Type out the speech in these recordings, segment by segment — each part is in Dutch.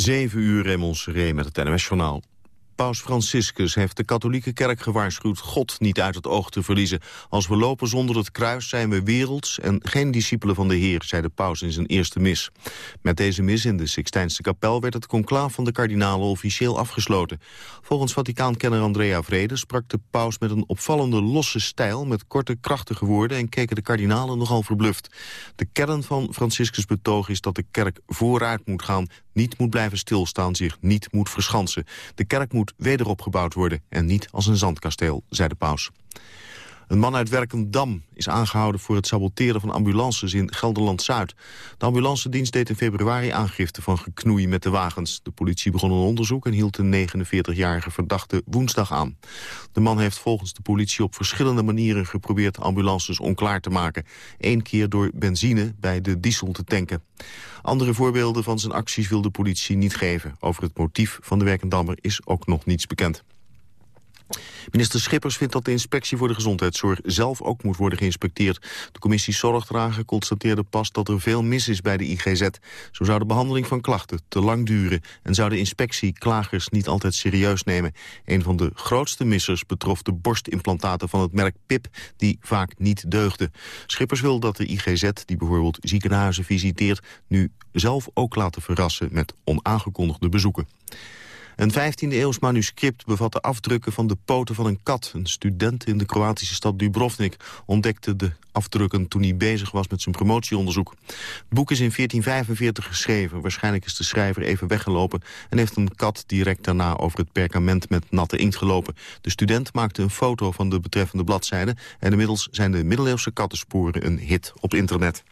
7 uur Seré met het NOS-journaal. Paus Franciscus heeft de katholieke kerk gewaarschuwd God niet uit het oog te verliezen. Als we lopen zonder het kruis zijn we werelds en geen discipelen van de Heer, zei de paus in zijn eerste mis. Met deze mis in de Sixtijnse kapel werd het conclaaf van de kardinalen officieel afgesloten. Volgens Vaticaankenner Andrea Vrede sprak de paus met een opvallende losse stijl met korte krachtige woorden en keken de kardinalen nogal verbluft. De kern van Franciscus betoog is dat de kerk vooruit moet gaan, niet moet blijven stilstaan, zich niet moet verschansen. De kerk moet wederopgebouwd worden en niet als een zandkasteel, zei de paus. Een man uit Werkendam is aangehouden voor het saboteren van ambulances in Gelderland-Zuid. De ambulancedienst deed in februari aangifte van geknoei met de wagens. De politie begon een onderzoek en hield een 49-jarige verdachte woensdag aan. De man heeft volgens de politie op verschillende manieren geprobeerd ambulances onklaar te maken. Eén keer door benzine bij de diesel te tanken. Andere voorbeelden van zijn acties wil de politie niet geven. Over het motief van de Werkendammer is ook nog niets bekend. Minister Schippers vindt dat de inspectie voor de gezondheidszorg zelf ook moet worden geïnspecteerd. De commissie Zorgdragen constateerde pas dat er veel mis is bij de IGZ. Zo zou de behandeling van klachten te lang duren en zou de inspectie klagers niet altijd serieus nemen. Een van de grootste missers betrof de borstimplantaten van het merk PIP, die vaak niet deugden. Schippers wil dat de IGZ, die bijvoorbeeld ziekenhuizen visiteert, nu zelf ook laten verrassen met onaangekondigde bezoeken. Een 15e-eeuws manuscript bevat de afdrukken van de poten van een kat. Een student in de Kroatische stad Dubrovnik ontdekte de afdrukken toen hij bezig was met zijn promotieonderzoek. Het boek is in 1445 geschreven. Waarschijnlijk is de schrijver even weggelopen en heeft een kat direct daarna over het perkament met natte inkt gelopen. De student maakte een foto van de betreffende bladzijde en inmiddels zijn de middeleeuwse kattensporen een hit op internet.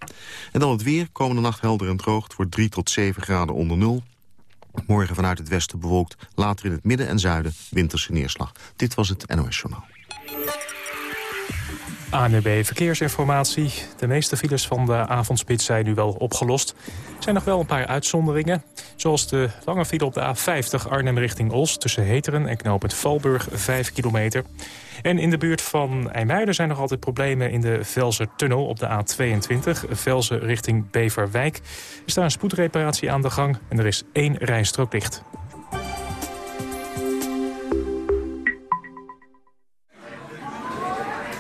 En dan het weer, komende nacht helder en droog, wordt 3 tot 7 graden onder nul. Morgen vanuit het westen bewolkt, later in het midden en zuiden winterse neerslag. Dit was het NOS Journaal. ANB Verkeersinformatie. De meeste files van de avondspits zijn nu wel opgelost. Er zijn nog wel een paar uitzonderingen. Zoals de lange file op de A50 Arnhem richting Os... tussen Heteren en knooppunt Valburg, 5 kilometer. En in de buurt van IJmuiden zijn nog altijd problemen in de Velzer-tunnel op de A22. Velzer richting Beverwijk. Er staat een spoedreparatie aan de gang en er is één rijstrook dicht.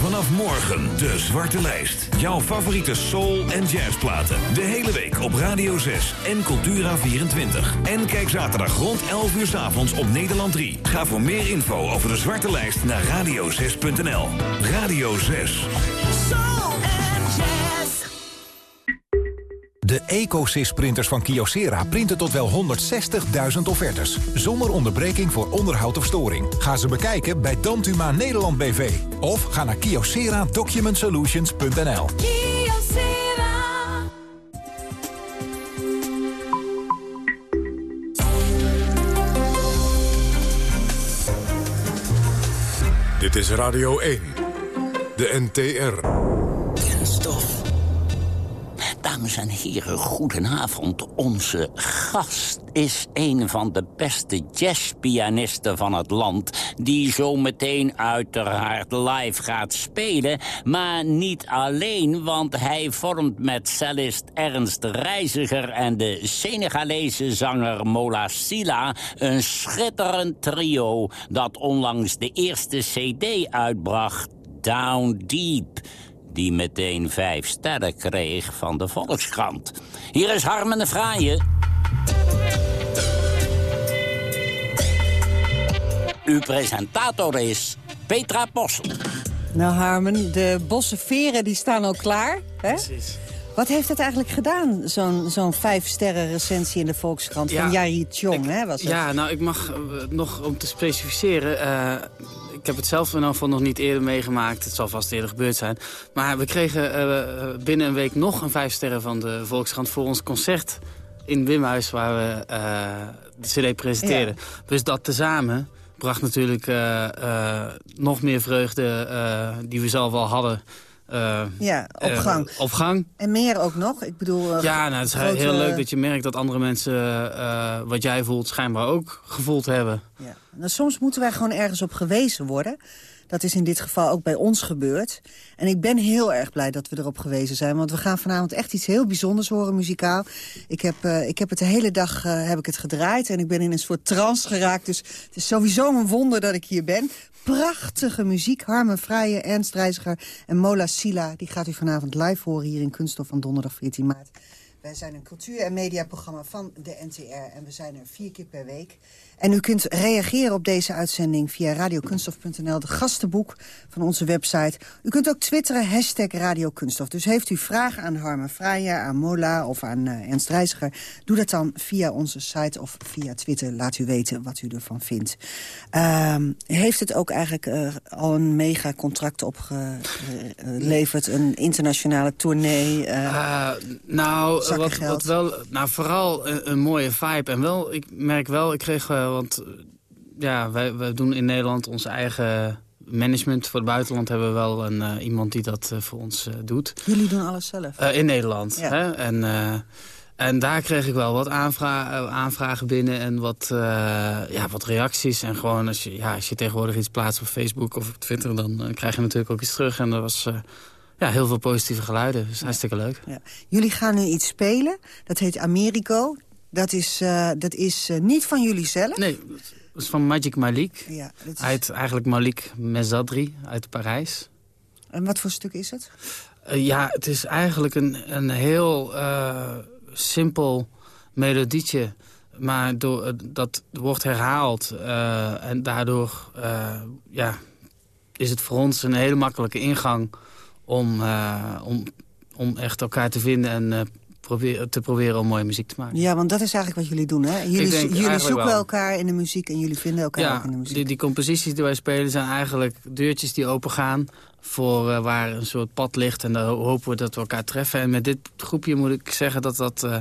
Vanaf morgen de Zwarte Lijst. Jouw favoriete soul- en jazzplaten. De hele week op Radio 6 en Cultura24. En kijk zaterdag rond 11 uur s avonds op Nederland 3. Ga voor meer info over de Zwarte Lijst naar radio6.nl. Radio 6. De EcoSys printers van Kyocera printen tot wel 160.000 offertes. Zonder onderbreking voor onderhoud of storing. Ga ze bekijken bij Dantuma Nederland BV. Of ga naar kyocera-document-solutions.nl. Dit is Radio 1. De NTR. Kenstof. Dames en heren, goedenavond. Onze gast is een van de beste jazzpianisten van het land... die zo meteen uiteraard live gaat spelen. Maar niet alleen, want hij vormt met cellist Ernst Reiziger... en de Senegalese zanger Mola Sila een schitterend trio... dat onlangs de eerste cd uitbracht, Down Deep die meteen vijf sterren kreeg van de Volkskrant. Hier is Harmen de Fraaie. Uw presentator is Petra Possel. Nou Harmen, de bosse veren die staan al klaar. Hè? Precies. Wat heeft het eigenlijk gedaan, zo'n zo'n vijf sterren recensie in de Volkskrant van Jari Chong, hè, was het? Ja, nou, ik mag eh, nog om te specificeren... eh, ik heb het zelf in geval nog niet eerder meegemaakt. Het zal vast eerder gebeurd zijn. Maar we kregen eh, binnen een week nog een vijf sterren van de Volkskrant... voor ons concert in Wimhuis waar we eh, de cd presenteerden. Dus dat tezamen bracht natuurlijk eh, eh, nog meer vreugde eh, die we zelf al hadden... eh, Ja, op eh, op gang. En meer ook nog? Ik bedoel... eh, Ja, nou, het is grote- heel leuk dat je merkt dat andere mensen eh, wat jij voelt schijnbaar ook gevoeld hebben. Ja. Nou, soms moeten wij gewoon ergens op gewezen worden. Dat is in dit geval ook bij ons gebeurd. En ik ben heel erg blij dat we erop gewezen zijn. Want we gaan vanavond echt iets heel bijzonders horen muzikaal. Ik heb, eh, ik heb het de hele dag eh, heb ik het gedraaid. En ik ben in een soort trance geraakt. Dus het is sowieso een wonder dat ik hier ben. Prachtige muziek. Harmen Vrije, Ernst Reiziger en Mola Sila. Die gaat u vanavond live horen hier in Kunststof van donderdag 14 maart. Wij zijn een cultuur- en mediaprogramma van de NTR en we zijn er vier keer per week. En u kunt reageren op deze uitzending via radiokunstof.nl, de gastenboek van onze website. U kunt ook twitteren, hashtag radiokunstof. Dus heeft u vragen aan Harmen Vrijer, aan Mola of aan eh, Ernst Reiziger... doe dat dan via onze site of via Twitter. Laat u weten wat u ervan vindt. Ehm, heeft het ook eigenlijk eh, al een mega-contract opgeleverd? een internationale tournee? eh, Eh, nou, wat, wat wel, nou, vooral een, een mooie vibe. En wel, ik merk wel, ik kreeg, want eh, ja, wij, wij doen in Nederland ons eigen management. Voor het buitenland hebben we wel een, eh, iemand die dat eh, voor ons doet. Jullie doen alles zelf? In Nederland. Ja. Hè? En, en daar kreeg ik wel wat aanvra aanvragen binnen en wat, ja, wat reacties. En gewoon als je, ja, als je tegenwoordig iets plaatst op Facebook of op Twitter... dan krijg je natuurlijk ook iets terug. En er was ja, heel veel positieve geluiden. Dus hartstikke leuk. Ja. Jullie gaan nu iets spelen. Dat heet Americo. Dat is, eh, dat is eh, niet van jullie zelf. Nee, dat is van Magic Malik. Ja, dat is... Uit eigenlijk Malik Mezadri uit Parijs. En wat voor stuk is het? Eh, ja, het is eigenlijk een, een heel simpel melodietje. Maar door, dat wordt herhaald. en daardoor ja, is het voor ons een hele makkelijke ingang... om, om, om echt elkaar te vinden en probeer, te proberen om mooie muziek te maken. Ja, want dat is eigenlijk wat jullie doen, hè? Jullie, jullie zoeken wel. elkaar in de muziek en jullie vinden elkaar ook in de muziek. die, die composities die wij spelen zijn eigenlijk deurtjes die opengaan... voor eh, waar een soort pad ligt en daar ho- hopen we dat we elkaar treffen. En met dit groepje moet ik zeggen dat dat eh,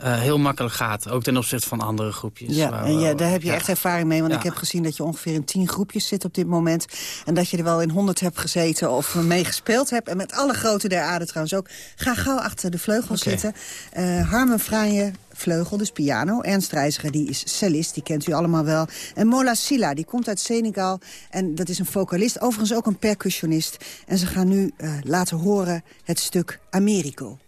eh, heel makkelijk gaat. Ook ten opzichte van andere groepjes. Ja, en ja, daar heb je ja. echt ervaring mee. Want Ja. ik heb gezien dat je ongeveer in tien groepjes zit op dit moment. En dat je er wel in honderd hebt gezeten of mee gespeeld hebt. En met alle grote der aarde trouwens ook. Ga gauw achter de vleugel zitten. Eh Harmen Franje, vleugel, dus piano. Ernst Reiziger, die is cellist, die kent u allemaal wel. En Mola Silla, die komt uit Senegal. En dat is een vocalist, overigens ook een percussionist. En ze gaan nu eh, laten horen het stuk Americo.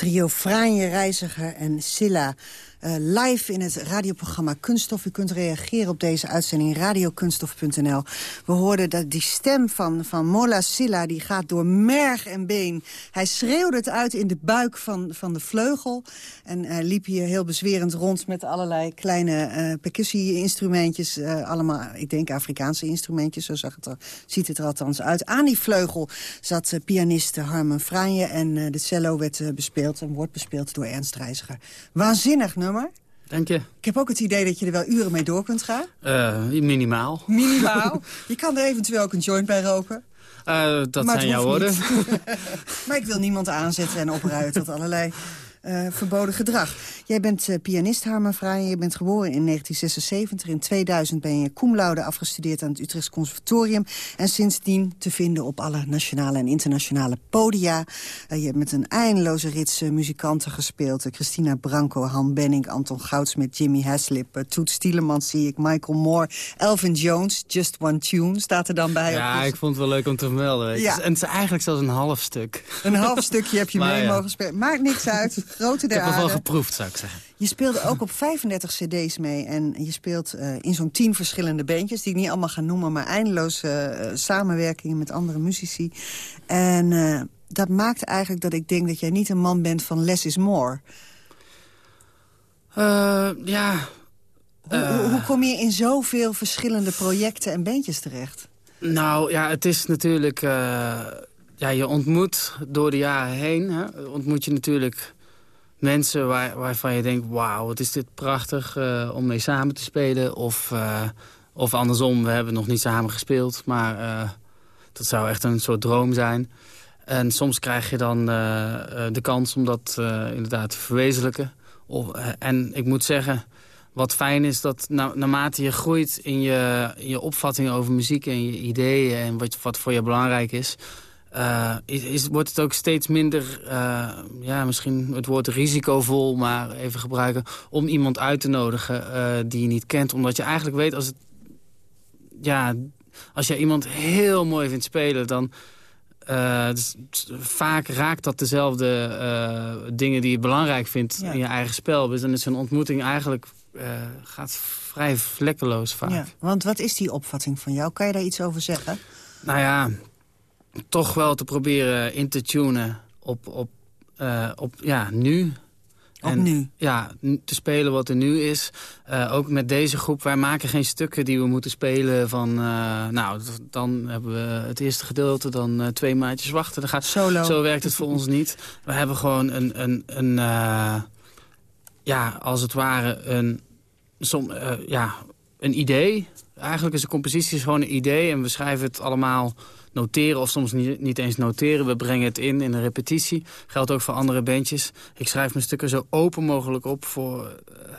Trio Franje Reiziger en Silla uh, live in het radioprogramma Kunststof. U kunt reageren op deze uitzending radiokunststof.nl. We hoorden dat die stem van, van Mola Silla die gaat door merg en been. Hij schreeuwde het uit in de buik van, van de vleugel. En uh, liep hier heel bezwerend rond met allerlei kleine uh, percussie-instrumentjes. allemaal, ik denk, Afrikaanse instrumentjes. Zo zag het er, ziet het er althans uit. Aan die vleugel zat pianiste Harmen Franje. En de cello werd bespeeld en wordt bespeeld door Ernst Reiziger. Waanzinnig nummer nummer. Dank je. Ik heb ook het idee dat je er wel uren mee door kunt gaan. Uh, minimaal. Minimaal. je kan er eventueel ook een joint bij roken. Uh, dat maar zijn jouw woorden. maar ik wil niemand aanzetten en opruien tot allerlei uh, verboden gedrag. Jij bent uh, pianist, Harma Vrij. Je bent geboren in 1976. In 2000 ben je cum laude afgestudeerd aan het Utrechts Conservatorium. En sindsdien te vinden op alle nationale en internationale podia. Uh, je hebt met een eindeloze rits muzikanten gespeeld. Christina Branco, Han Benning, Anton Goudsmit, Jimmy Haslip... Toet Stielemans zie ik, Michael Moore, Elvin Jones. Just One Tune staat er dan bij. Ja, ik vond het wel leuk om te vermelden. Ja. En het is eigenlijk zelfs een half stuk. Een half stukje heb je mee mogen spelen. Maakt niks uit grote der Ik heb wel geproefd, zou ik zeggen. Je speelde ook op 35 cd's mee. En je speelt uh, in zo'n tien verschillende bandjes... die ik niet allemaal ga noemen... maar eindeloze uh, samenwerkingen met andere muzici. En uh, dat maakt eigenlijk dat ik denk dat jij niet een man bent van less is more. ja... Hoe, hoe, hoe kom je in zoveel verschillende projecten en bandjes terecht? Nou, ja, het is natuurlijk... ja, je ontmoet door de jaren heen... Hè, ontmoet je natuurlijk mensen waar, waarvan je denkt... wauw, wat is dit prachtig uh, om mee samen te spelen. Of, uh, of andersom, we hebben nog niet samen gespeeld. Maar uh, dat zou echt een soort droom zijn. En soms krijg je dan de kans om dat inderdaad te verwezenlijken. Of, en ik moet zeggen, wat fijn is dat na, naarmate je groeit in je, in je opvattingen over muziek... en je ideeën en wat, wat voor je belangrijk is uh, is, wordt het ook steeds minder, uh, ja, misschien het woord risicovol, maar even gebruiken, om iemand uit te nodigen uh, die je niet kent. Omdat je eigenlijk weet, als het, ja, als je iemand heel mooi vindt spelen, dan dus, vaak raakt dat dezelfde dingen die je belangrijk vindt in je eigen spel. Dus dan is een ontmoeting eigenlijk gaat vrij vlekkeloos vaak. Ja, want wat is die opvatting van jou? Kan je daar iets over zeggen? Nou ja, toch wel te proberen in te tunen op, op, uh, op ja, nu. Op nu? Ja, te spelen wat er nu is. Uh, ook met deze groep, wij maken geen stukken die we moeten spelen van... Uh, nou, dan hebben we het eerste gedeelte, dan uh, twee maandjes wachten. Dan gaat, Solo. Zo werkt het voor ons niet. We hebben gewoon een, een, een ja, als het ware een, som, ja, een idee eigenlijk is de compositie gewoon een idee... en we schrijven het allemaal noteren of soms niet, niet eens noteren. We brengen het in in een repetitie. Geldt ook voor andere bandjes. Ik schrijf mijn stukken zo open mogelijk op voor... Uh,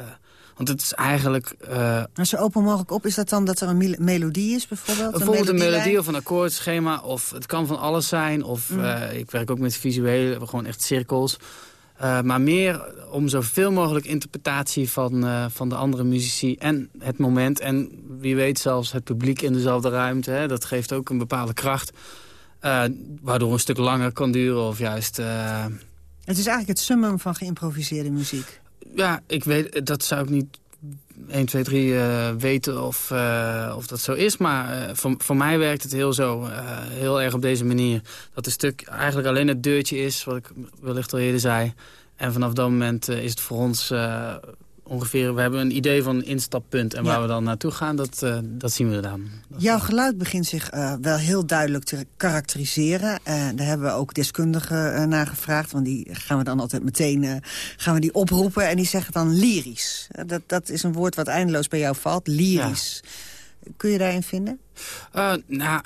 want het is eigenlijk... Uh, zo open mogelijk op, is dat dan dat er een melodie is bijvoorbeeld? Bijvoorbeeld een, melodie of een akkoordschema. Of het kan van alles zijn. Of mm. uh, ik werk ook met visuele, gewoon echt cirkels. Uh, maar meer om zoveel mogelijk interpretatie van, uh, van de andere muzici en het moment. En wie weet zelfs het publiek in dezelfde ruimte. Hè, dat geeft ook een bepaalde kracht. Uh, waardoor een stuk langer kan duren of juist... Het is eigenlijk het summum van geïmproviseerde muziek. Ja, ik weet, dat zou ik niet 1, 2, 3 weten of, of dat zo is. Maar voor, voor mij werkt het heel zo, heel erg op deze manier. Dat een stuk eigenlijk alleen het deurtje is, wat ik wellicht al eerder zei. En vanaf dat moment is het voor ons ongeveer... We hebben een idee van een instappunt. En waar we dan naartoe gaan, dat, uh, dat zien we dan. Jouw geluid begint zich uh, wel heel duidelijk te karakteriseren. Uh, daar hebben we ook deskundigen naar gevraagd. Want die gaan we dan altijd meteen gaan we die oproepen. En die zeggen dan lyrisch. dat, dat is een woord wat eindeloos bij jou valt. Lyrisch. Kun je daarin vinden? nou,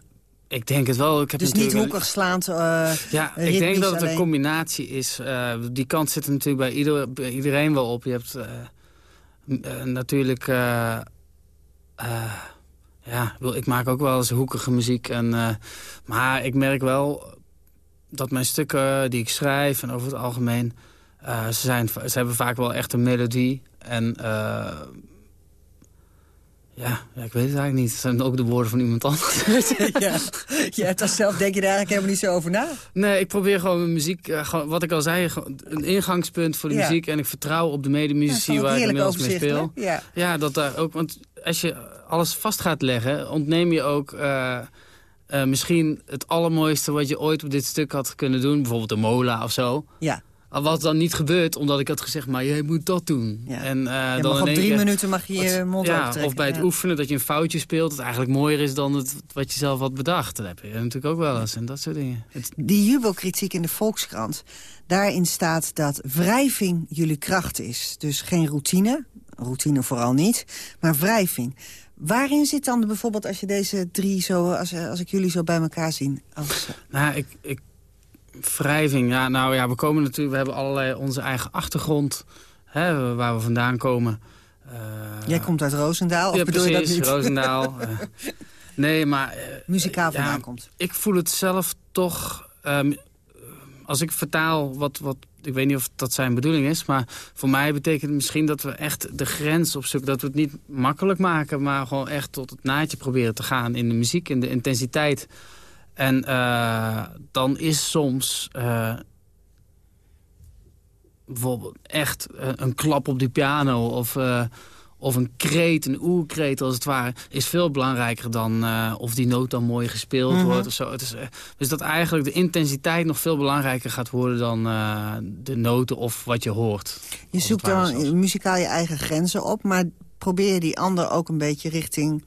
ik denk het wel. Ik heb dus niet hoekig slaand uh, Ja, ik denk dat het een combinatie is. Uh, die kant zit er natuurlijk bij, ieder, bij iedereen wel op. Je hebt uh, natuurlijk... ja, ik maak ook wel eens hoekige muziek. En, maar ik merk wel dat mijn stukken die ik schrijf... en over het algemeen... ze, zijn, ze hebben vaak wel echt een melodie. En ja, ja, ik weet het eigenlijk niet. Het zijn ook de woorden van iemand anders. ja, daar zelf, denk je daar eigenlijk helemaal niet zo over na? Nee, ik probeer gewoon mijn muziek, uh, gewoon, wat ik al zei, een ingangspunt voor de muziek. En ik vertrouw op de medemuzici ja, waar ik inmiddels mee speel. Ja. ja, dat daar ook, want als je alles vast gaat leggen, ontneem je ook... Uh, uh, misschien het allermooiste wat je ooit op dit stuk had kunnen doen. Bijvoorbeeld de mola of zo. Ja. Wat dan niet gebeurt, omdat ik had gezegd, maar jij moet dat doen. Ja. En, uh, ja, dan op drie minuten mag je je mond ja, Of bij het oefenen dat je een foutje speelt... dat eigenlijk mooier is dan het, wat je zelf had bedacht. Dat heb je natuurlijk ook wel eens en dat soort dingen. Die jubelkritiek in de Volkskrant... daarin staat dat wrijving jullie kracht is. Dus geen routine, routine vooral niet, maar wrijving. Waarin zit dan bijvoorbeeld als je deze drie zo... als, als ik jullie zo bij elkaar zie? Als... Nou, ik... ik Wrijving, ja, nou ja, we komen natuurlijk, we hebben allerlei onze eigen achtergrond, hè, waar we vandaan komen. Uh, Jij komt uit Roosendaal, of ja, bedoel precies, je dat niet? Roosendaal. uh, nee, maar... Uh, Muzikaal vandaan komt. Ik voel het zelf toch, um, als ik vertaal wat, wat, ik weet niet of dat zijn bedoeling is, maar voor mij betekent het misschien dat we echt de grens opzoeken. Dat we het niet makkelijk maken, maar gewoon echt tot het naadje proberen te gaan in de muziek, in de intensiteit. En uh, dan is soms uh, bijvoorbeeld echt uh, een klap op die piano... of, of een kreet, een oerkreet als het ware... is veel belangrijker dan of die noot dan mooi gespeeld mm -hmm. wordt. Of zo. Het is, dus dat eigenlijk de intensiteit nog veel belangrijker gaat worden... dan de noten of wat je hoort. Je zoekt dan muzikaal je eigen grenzen op... maar probeer je die ander ook een beetje richting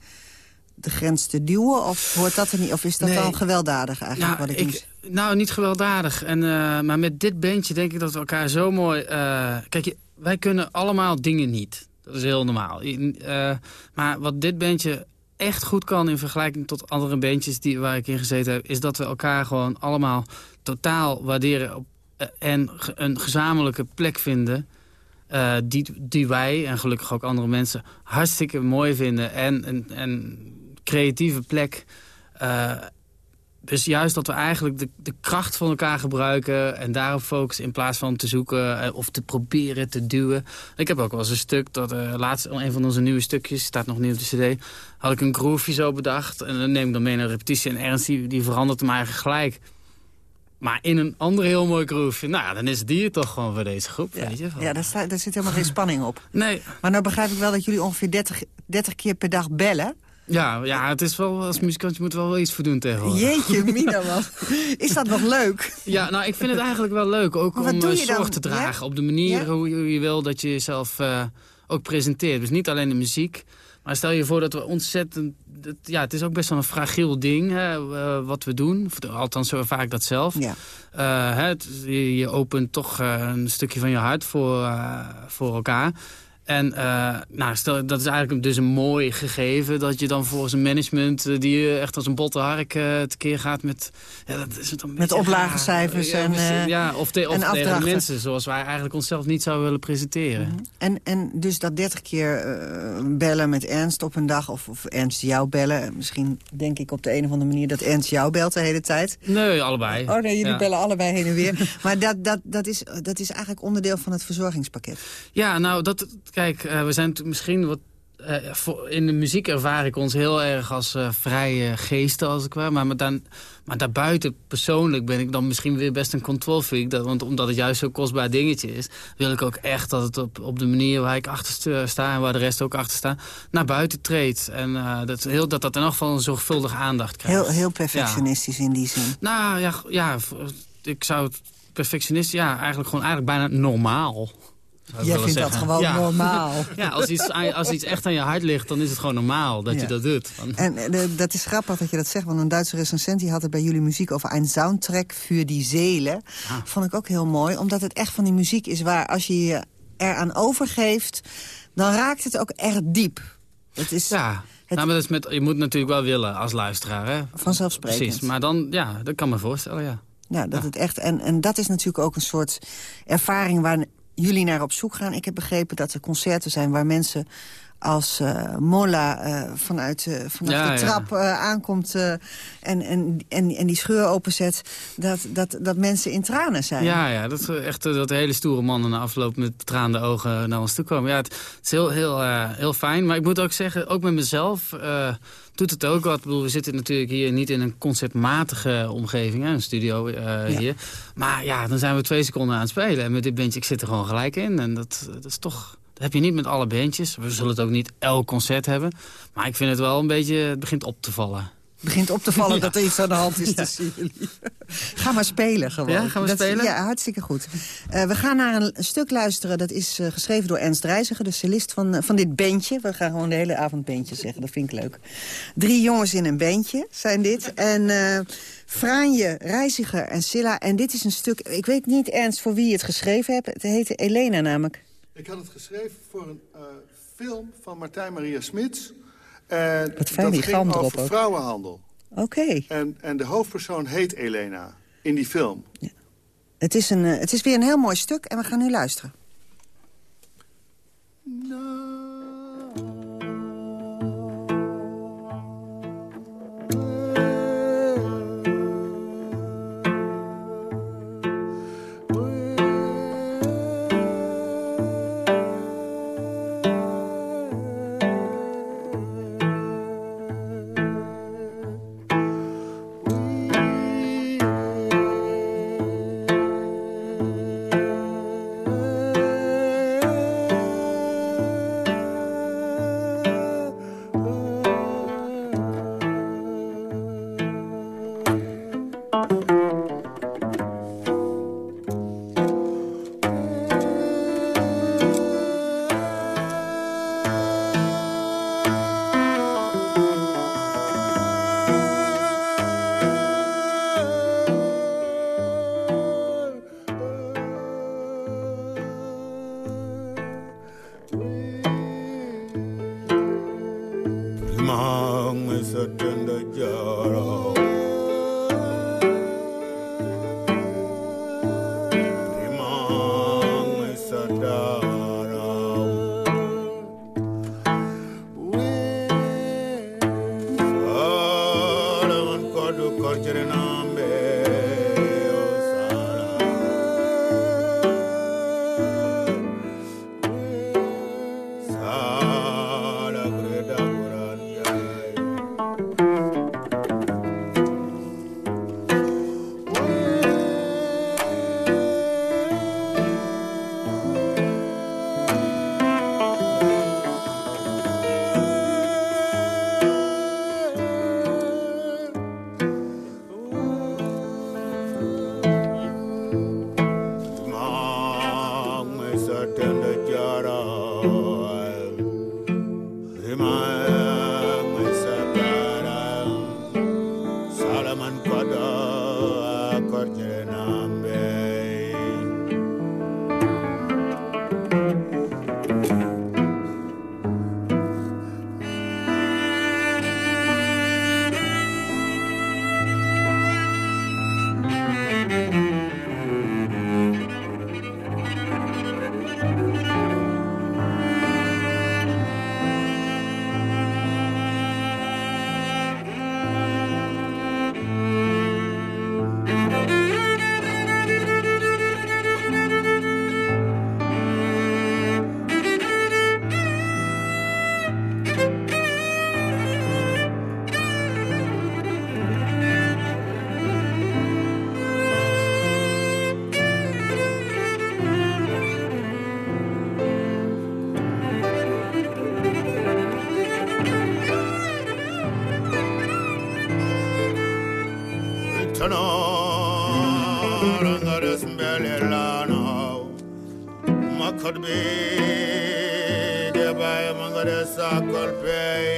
de grens te duwen? Of, hoort dat er niet, of is dat nee. dan gewelddadig eigenlijk? Nou, wat ik, ik nou, niet gewelddadig. En, uh, maar met dit bandje denk ik dat we elkaar zo mooi... Uh, kijk, wij kunnen allemaal dingen niet. Dat is heel normaal. Uh, maar wat dit bandje echt goed kan in vergelijking tot andere bandjes die, waar ik in gezeten heb... is dat we elkaar gewoon allemaal totaal waarderen... Op, en een gezamenlijke plek vinden... Uh, die, die wij, en gelukkig ook andere mensen, hartstikke mooi vinden. En, en, en creatieve plek. Uh, dus juist dat we eigenlijk de, de kracht van elkaar gebruiken... en daarop focussen in plaats van te zoeken uh, of te proberen te duwen. Ik heb ook wel eens een stuk, dat uh, laatst een van onze nieuwe stukjes... staat nog niet op de cd, had ik een groove zo bedacht... en dan neem ik dan mee naar repetitie. En Ernst die, die verandert hem eigenlijk gelijk... Maar in een ander heel mooi groove. Nou ja, dan is het hier toch gewoon voor deze groep. Ja, weet je, van... ja daar, staat, daar zit helemaal geen spanning op. Nee. Maar nou begrijp ik wel dat jullie ongeveer 30, 30 keer per dag bellen. Ja, ja, het is wel, als muzikant, je moet er wel iets voor doen tegenwoordig. Jeetje, Mina, man. Is dat nog leuk? Ja, nou, ik vind het eigenlijk wel leuk. Ook om uh, zorg dan? te dragen. Ja? Op de manier ja? hoe, je wil dat je jezelf uh, ook presenteert. Dus niet alleen de muziek. Maar stel je voor dat we ontzettend... Dat, ja, het is ook best wel een fragiel ding hè, uh, wat we doen. Althans, zo ervaar ik dat zelf. Ja. Het, je, je, opent toch een stukje van je hart voor, voor elkaar. En uh, nou, stel, dat is eigenlijk dus een mooi gegeven... dat je dan volgens een management uh, die echt als een botte hark uh, tekeer gaat met... Ja, dat is het dan met oplagecijfers ja, en Ja, of, te, of tegen mensen zoals wij eigenlijk onszelf niet zouden willen presenteren. Mm -hmm. en, en dus dat 30 keer bellen met Ernst op een dag... Of, of Ernst jou bellen. Misschien denk ik op de een of andere manier dat Ernst jou belt de hele tijd. Nee, allebei. Oh nee, jullie bellen allebei heen en weer. maar dat, dat, dat, is, dat is eigenlijk onderdeel van het verzorgingspakket. Ja, nou, dat Kijk, uh, we zijn misschien wat... Uh, voor, in de muziek ervaar ik ons heel erg als uh, vrije geesten, als ik wou. Maar, maar, dan, maar daarbuiten, persoonlijk, ben ik dan misschien weer best een control freak. Dat, want omdat het juist zo'n kostbaar dingetje is... wil ik ook echt dat het op, op de manier waar ik achter sta... en waar de rest ook achter staan, naar buiten treedt. En dat, heel, dat dat in elk geval een zorgvuldige aandacht krijgt. Heel, heel perfectionistisch ja. in die zin. Nou, ja, ja, ik zou het perfectionist... ja, eigenlijk gewoon eigenlijk bijna normaal... Jij vindt dat gewoon ja. normaal. Ja, als iets, als iets echt aan je hart ligt, dan is het gewoon normaal dat ja. je dat doet. En de, dat is grappig dat je dat zegt, want een Duitse recensent... die had het bij jullie muziek over een soundtrack voor die zelen. Ah. Vond ik ook heel mooi, omdat het echt van die muziek is... waar als je je eraan overgeeft, dan raakt het ook echt diep. Het is... Ja. Het... Nou, maar dat is met, je moet natuurlijk wel willen als luisteraar, hè? Vanzelfsprekend. Precies, maar dan, ja, dat kan me voorstellen, ja. Ja, dat het echt, en, en dat is natuurlijk ook een soort ervaring... waar jullie naar op zoek gaan. Ik heb begrepen dat er concerten zijn waar mensen als uh, Molla uh, vanuit, uh, vanuit ja, de trap aankomt en, en, en, en die scheur openzet... Dat, dat, dat mensen in tranen zijn. Ja, ja dat, echt, dat hele stoere mannen na afloop met traande ogen naar ons toe komen. Ja, het, het is heel, heel, heel fijn. Maar ik moet ook zeggen, ook met mezelf doet het ook wat. Ik bedoel, we zitten natuurlijk hier niet in een concertmatige omgeving, hè, een studio uh, ja. hier. Maar ja, dan zijn we twee seconden aan het spelen. En met dit bandje, ik zit er gewoon gelijk in. En dat, dat is toch... Dat heb je niet met alle bandjes. We zullen het ook niet elk concert hebben. Maar ik vind het wel een beetje... Het begint op te vallen begint op te vallen ja. dat er iets aan de hand is. Ja. Ga maar spelen gewoon. Ja, gaan we dat, spelen? Ja, hartstikke goed. Uh, we gaan naar een, een, stuk luisteren. Dat is uh, geschreven door Ernst Reiziger, de cellist van, uh, van dit bandje. We gaan gewoon de hele avond bandje zeggen, dat vind ik leuk. Drie jongens in een bandje zijn dit. En Fraanje, Reiziger en Silla. En dit is een stuk, ik weet niet Ernst voor wie je het geschreven hebt. Het heette Elena namelijk. Ik had het geschreven voor een film van Martijn Maria Smits... En Wat fijn, dat ging over vrouwenhandel. Oké. Okay. En, en de hoofdpersoon heet Elena in die film. Ja. Het, is een, uh, het is weer een heel mooi stuk en we gaan nu luisteren. Korcherena be de bay manga de sakal pay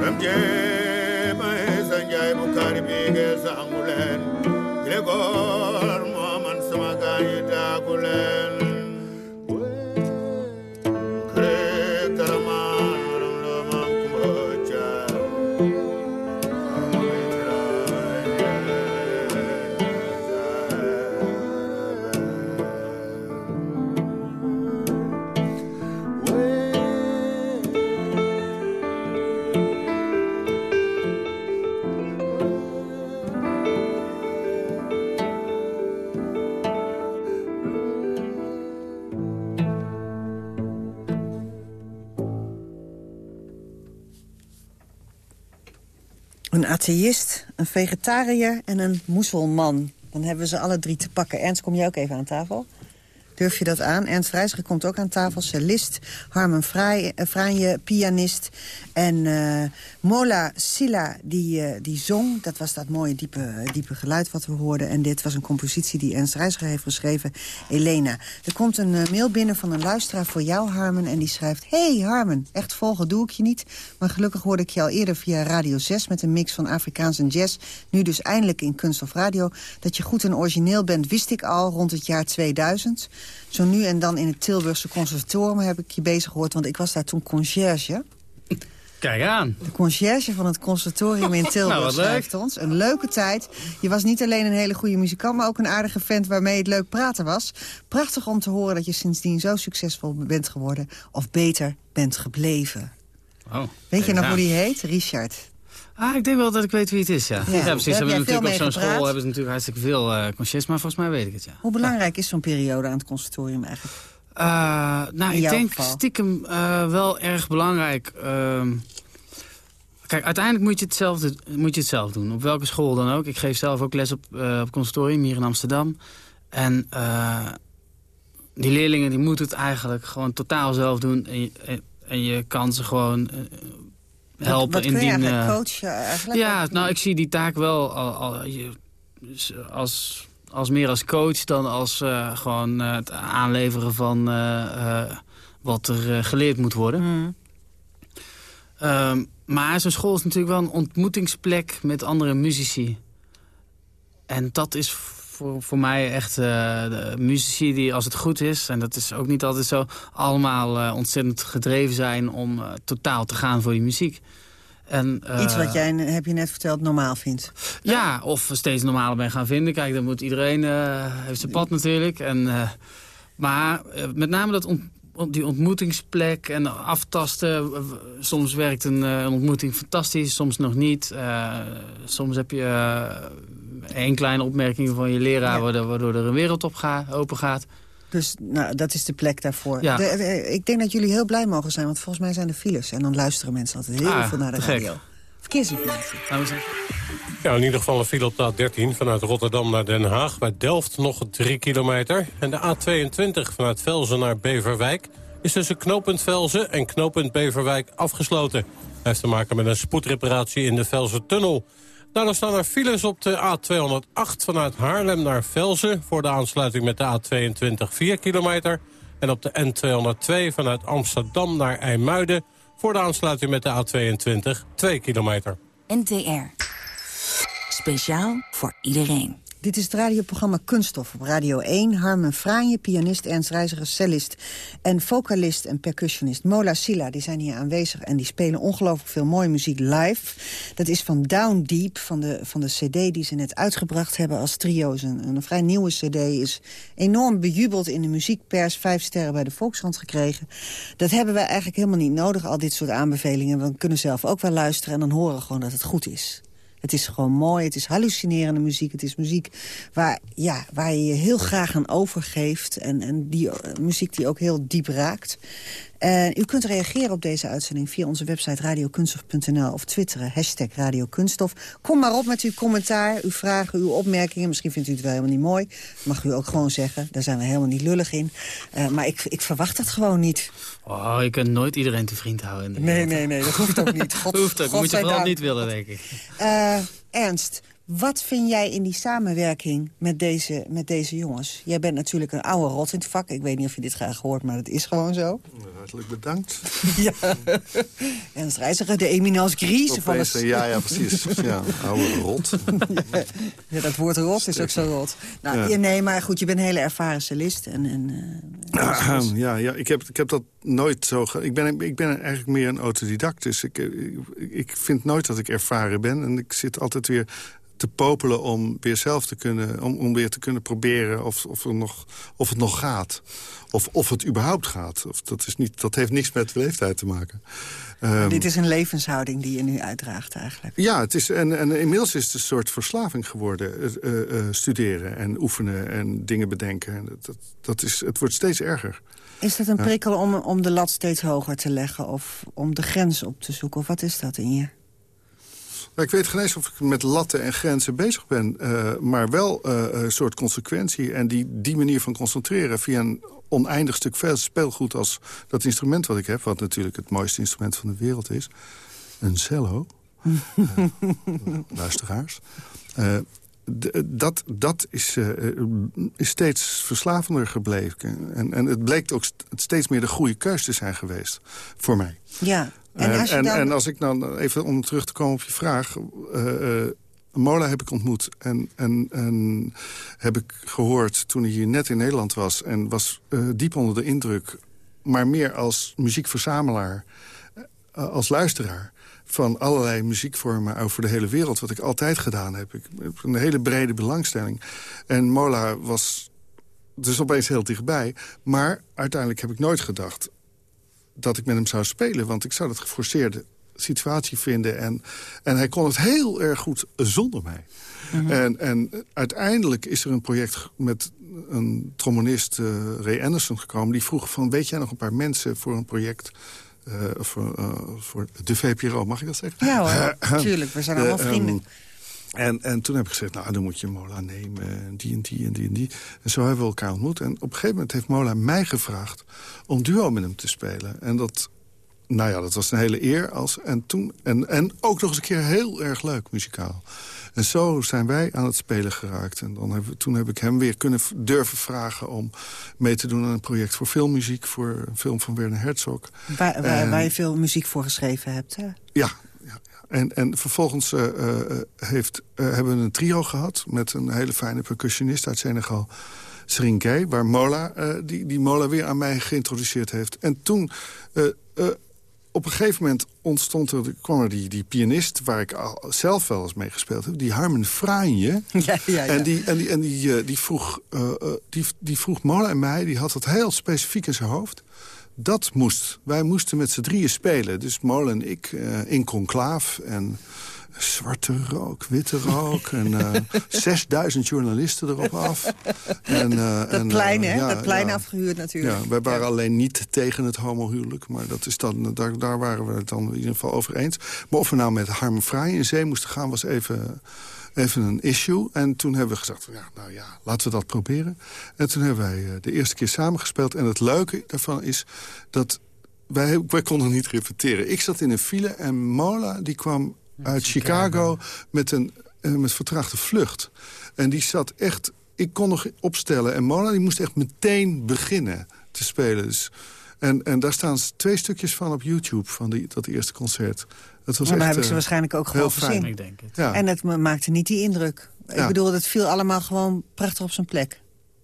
ramje mai sanjay bukari bi ge sangulen gregor mohammad samagay dagulen atheïst, een vegetariër en een moeselman. Dan hebben we ze alle drie te pakken. Ernst, kom jij ook even aan tafel? Durf je dat aan? Ernst Reiziger komt ook aan tafel. Cellist, Harmen eh, Franje, pianist. En uh, Mola Silla, die, uh, die zong. Dat was dat mooie diepe, diepe geluid wat we hoorden. En dit was een compositie die Ernst Reiziger heeft geschreven. Elena. Er komt een mail binnen van een luisteraar voor jou, Harmen. En die schrijft... Hey Harmen, echt volgen doe ik je niet. Maar gelukkig hoorde ik je al eerder via Radio 6... met een mix van Afrikaans en jazz. Nu dus eindelijk in Kunst of Radio. Dat je goed en origineel bent, wist ik al rond het jaar 2000. Zo nu en dan in het Tilburgse conservatorium heb ik je bezig gehoord... want ik was daar toen conciërge. Kijk aan. De conciërge van het conservatorium in Tilburg nou, schrijft ons. Een leuke tijd. Je was niet alleen een hele goede muzikant... maar ook een aardige vent waarmee het leuk praten was. Prachtig om te horen dat je sindsdien zo succesvol bent geworden... of beter bent gebleven. Oh, Weet je nog hoe die heet? Richard. Ah, ik denk wel dat ik weet wie het is, ja. Ja, precies. Hebben natuurlijk op zo'n school hebben ze natuurlijk hartstikke veel uh, maar volgens mij weet ik het, ja. Hoe belangrijk is zo'n periode aan het conservatorium eigenlijk? Uh, nou, ik denk stiekem uh, wel erg belangrijk. Uh, kijk, uiteindelijk moet je, het zelf, moet je het zelf doen. Op welke school dan ook. Ik geef zelf ook les op, op conservatorium hier in Amsterdam. En die leerlingen die moeten het eigenlijk gewoon totaal zelf doen. En je, en je kan ze gewoon helpen. Wat, wat indien, je eigenlijk eigenlijk? Ja, nou, ik zie die taak wel al, al, als, als meer als coach dan als uh, gewoon uh, het aanleveren van uh, wat er geleerd moet worden. Mm. Um, maar zo'n school is natuurlijk wel een ontmoetingsplek met andere muzici. En dat is voor, voor mij echt de muzici die, als het goed is... en dat is ook niet altijd zo... allemaal ontzettend gedreven zijn om totaal te gaan voor die muziek. En, uh, Iets wat jij, heb je net verteld, normaal vindt. Ja, of steeds normaler ben gaan vinden. Kijk, dan moet iedereen, uh, heeft zijn pad natuurlijk. En, uh, maar met name dat ont, die ontmoetingsplek en aftasten. Soms werkt een, een ontmoeting fantastisch, soms nog niet. soms heb je één kleine opmerking van je leraar... Ja. Waardoor, waardoor er een wereld op gaat, open gaat. Dus nou, dat is de plek daarvoor. Ja. De, de, ik denk dat jullie heel blij mogen zijn, want volgens mij zijn er files. En dan luisteren mensen altijd heel ah, veel naar de radio. Verkeersinformatie. Ja, in ieder geval een file op de A13 vanuit Rotterdam naar Den Haag. Bij Delft nog 3 kilometer. En de A22 vanuit Velzen naar Beverwijk... is tussen knooppunt Velzen en knooppunt Beverwijk afgesloten. Hij heeft te maken met een spoedreparatie in de Velzen-tunnel. Daardoor staan er files op de A208 vanuit Haarlem naar Velzen... voor de aansluiting met de A22 4 kilometer. En op de N202 vanuit Amsterdam naar IJmuiden... voor de aansluiting met de A22 2 kilometer. NTR. Speciaal voor iedereen. Dit is het radioprogramma Kunststof op Radio 1. Harmen Franje, pianist, Ernst Reiziger, cellist... en vocalist en percussionist Mola Silla, die zijn hier aanwezig... en die spelen ongelooflijk veel mooie muziek live. Dat is van Down Deep, van de, van de cd die ze net uitgebracht hebben als trio. Een, een vrij nieuwe cd is enorm bejubeld in de muziekpers. Vijf sterren bij de Volkskrant gekregen. Dat hebben wij eigenlijk helemaal niet nodig, al dit soort aanbevelingen. We kunnen zelf ook wel luisteren en dan horen gewoon dat het goed is. Het is gewoon mooi, het is hallucinerende muziek. Het is muziek waar, ja, waar je je heel graag aan overgeeft. En, en die uh, muziek die ook heel diep raakt. En u kunt reageren op deze uitzending via onze website radiokunstof.nl of twitteren, hashtag radiokunststof. Kom maar op met uw commentaar, uw vragen, uw opmerkingen. Misschien vindt u het wel helemaal niet mooi. mag u ook gewoon zeggen, daar zijn we helemaal niet lullig in. Uh, maar ik, ik verwacht het gewoon niet. Oh, je kunt nooit iedereen te vriend houden. Nee, nee, nee, dat hoeft ook niet. God, hoeft ook, God moet je vooral dank. niet willen, denk ik. Uh, Ernst, wat vind jij in die samenwerking met deze, met deze jongens? Jij bent natuurlijk een oude rot in het vak. Ik weet niet of je dit graag hoort, maar het is gewoon zo. Hartelijk bedankt. ja. Ernst Reiziger, de eminence grise van de... Ja, ja, precies. Ja, oude rot. ja, dat woord rot is ook zo rot. Nou, ja. nee, maar goed, je bent een hele ervaren cellist. En, en, uh, ja, ja ik, heb, ik heb dat nooit zo... Ik ben, ik ben eigenlijk meer een autodidact. Dus ik, ik, ik vind nooit dat ik ervaren ben. En ik zit altijd weer te popelen om weer zelf te kunnen, om, om weer te kunnen proberen of, of, er nog, of het nog gaat. Of, of het überhaupt gaat. Of dat, is niet, dat heeft niks met leeftijd te maken. Um, dit is een levenshouding die je nu uitdraagt eigenlijk. Ja, het is, en, en inmiddels is het een soort verslaving geworden. Uh, uh, studeren en oefenen en dingen bedenken. Dat, dat is, het wordt steeds erger. Is dat een prikkel om, om de lat steeds hoger te leggen? Of om de grens op te zoeken? Of wat is dat in je? Nou, ik weet geen eens of ik met latten en grenzen bezig ben. Uh, maar wel uh, een soort consequentie. En die, die manier van concentreren via een oneindig stuk speelgoed... als dat instrument wat ik heb, wat natuurlijk het mooiste instrument van de wereld is. Een cello. uh, luisteraars. dat, dat is, is steeds verslavender gebleven. En, en het bleek ook steeds meer de goede keus te zijn geweest voor mij. Ja, en als, en, en als ik dan even om terug te komen op je vraag... Uh, Mola heb ik ontmoet en, en, en heb ik gehoord toen hij hier net in Nederland was... en was uh, diep onder de indruk, maar meer als muziekverzamelaar... Uh, als luisteraar van allerlei muziekvormen over de hele wereld... wat ik altijd gedaan heb. Ik heb een hele brede belangstelling. En Mola was dus opeens heel dichtbij. Maar uiteindelijk heb ik nooit gedacht dat ik met hem zou spelen. Want ik zou dat geforceerde situatie vinden. En, en hij kon het heel erg goed zonder mij. Mhm. en, en uiteindelijk is er een project met een trombonist, uh, Ray Anderson, gekomen. Die vroeg van, weet jij nog een paar mensen voor een project... Uh, voor, uh, voor de VPRO, mag ik dat zeggen? Ja hoor, tuurlijk, we zijn allemaal vrienden. Um, en, en toen heb ik gezegd, nou, dan moet je Mola nemen. Die en die en die en die. En zo hebben we elkaar ontmoet. En op een gegeven moment heeft Mola mij gevraagd... om duo met hem te spelen. En dat, nou ja, dat was een hele eer. Als, en, toen, en, en ook nog eens een keer heel erg leuk, muzikaal. En zo zijn wij aan het spelen geraakt. En dan toen heb ik hem weer kunnen durven vragen... om mee te doen aan een project voor filmmuziek... voor een film van Werner Herzog. Waar, waar, en, waar je veel muziek voor geschreven hebt, hè? Ja, en, en vervolgens uh, heeft, uh, hebben we een trio gehad... met een hele fijne percussionist uit Senegal, Seringue... waar Mola, die, die Mola weer aan mij geïntroduceerd heeft. En toen, op een gegeven moment ontstond er, kwam er die, die pianist... waar ik al zelf wel eens mee gespeeld heb, die Harmen ja, ja. En, die, en, die, en die, die, vroeg, die, die vroeg Mola en mij, die had dat heel specifiek in zijn hoofd dat moest. Wij moesten met z'n drieën spelen. Dus Molen en ik uh, in conclaaf en zwarte rook, witte rook. en uh, eh, 6000 journalisten erop af. En, uh, dat en, plein, hè? Ja, dat plein afgehuurd natuurlijk. Ja, wij waren alleen niet tegen het homohuwelijk. Maar dat is dan, daar, daar waren we het dan in ieder geval over eens. Maar of we nou met Harm Vrij in zee moesten gaan... was even even een issue. En toen hebben we gezegd, ja, nou ja, laten we dat proberen. En toen hebben wij uh, de eerste keer samengespeeld. En het leuke daarvan is dat wij, wij konden niet repeteren. Ik zat in een file en Mola die kwam uit Chicago, met een uh, met vertraagde vlucht. En die zat echt... Ik kon nog opstellen. En Mola die moest echt meteen beginnen te spelen. Dus, en, en daar staan twee stukjes van op YouTube, van die, dat eerste concert. Dat was maar echt, heb ik ze uh, waarschijnlijk ook gewoon gezien. Ik denk het. Ja. En het maakte niet die indruk. Ik bedoel, het viel allemaal gewoon prachtig op zijn plek.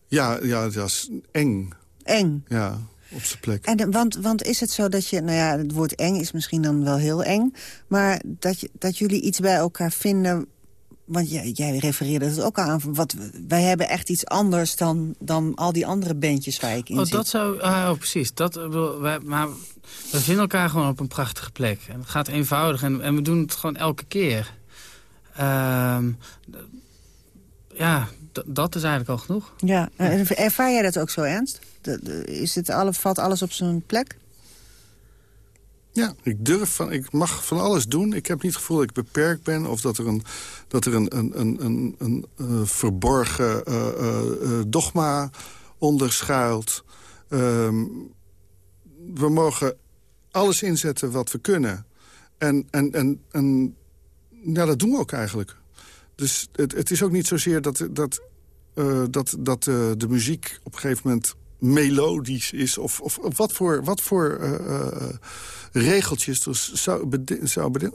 Ja, ja, dat was eng. Eng? Ja, op zijn plek. En, want, want is het zo dat je... Nou ja, het woord eng is misschien dan wel heel eng. Maar dat, je, dat jullie iets bij elkaar vinden... Want jij, jij refereerde het ook aan. Wat, wij hebben echt iets anders dan, dan al die andere bandjes waar ik in oh, zit. Dat zou, oh, precies. Dat, wij, maar we vinden elkaar gewoon op een prachtige plek. En het gaat eenvoudig en, en we doen het gewoon elke keer. Um, ja, dat is eigenlijk al genoeg. Ja, ervaar jij dat ook zo ernst? Is het alle, valt alles op zijn plek? Ja, ik durf van, ik mag van alles doen. Ik heb niet het gevoel dat ik beperkt ben of dat er een, dat er een, een, een, een, een uh, verborgen uh, uh, dogma onder schuilt. Ehm, we mogen alles inzetten wat we kunnen. En, en, en, en ja, dat doen we ook eigenlijk. Dus het, het is ook niet zozeer dat, dat, dat, dat de muziek op een gegeven moment melodisch is. Of, of, of wat voor, wat voor uh, uh, regeltjes er zou, zou beden,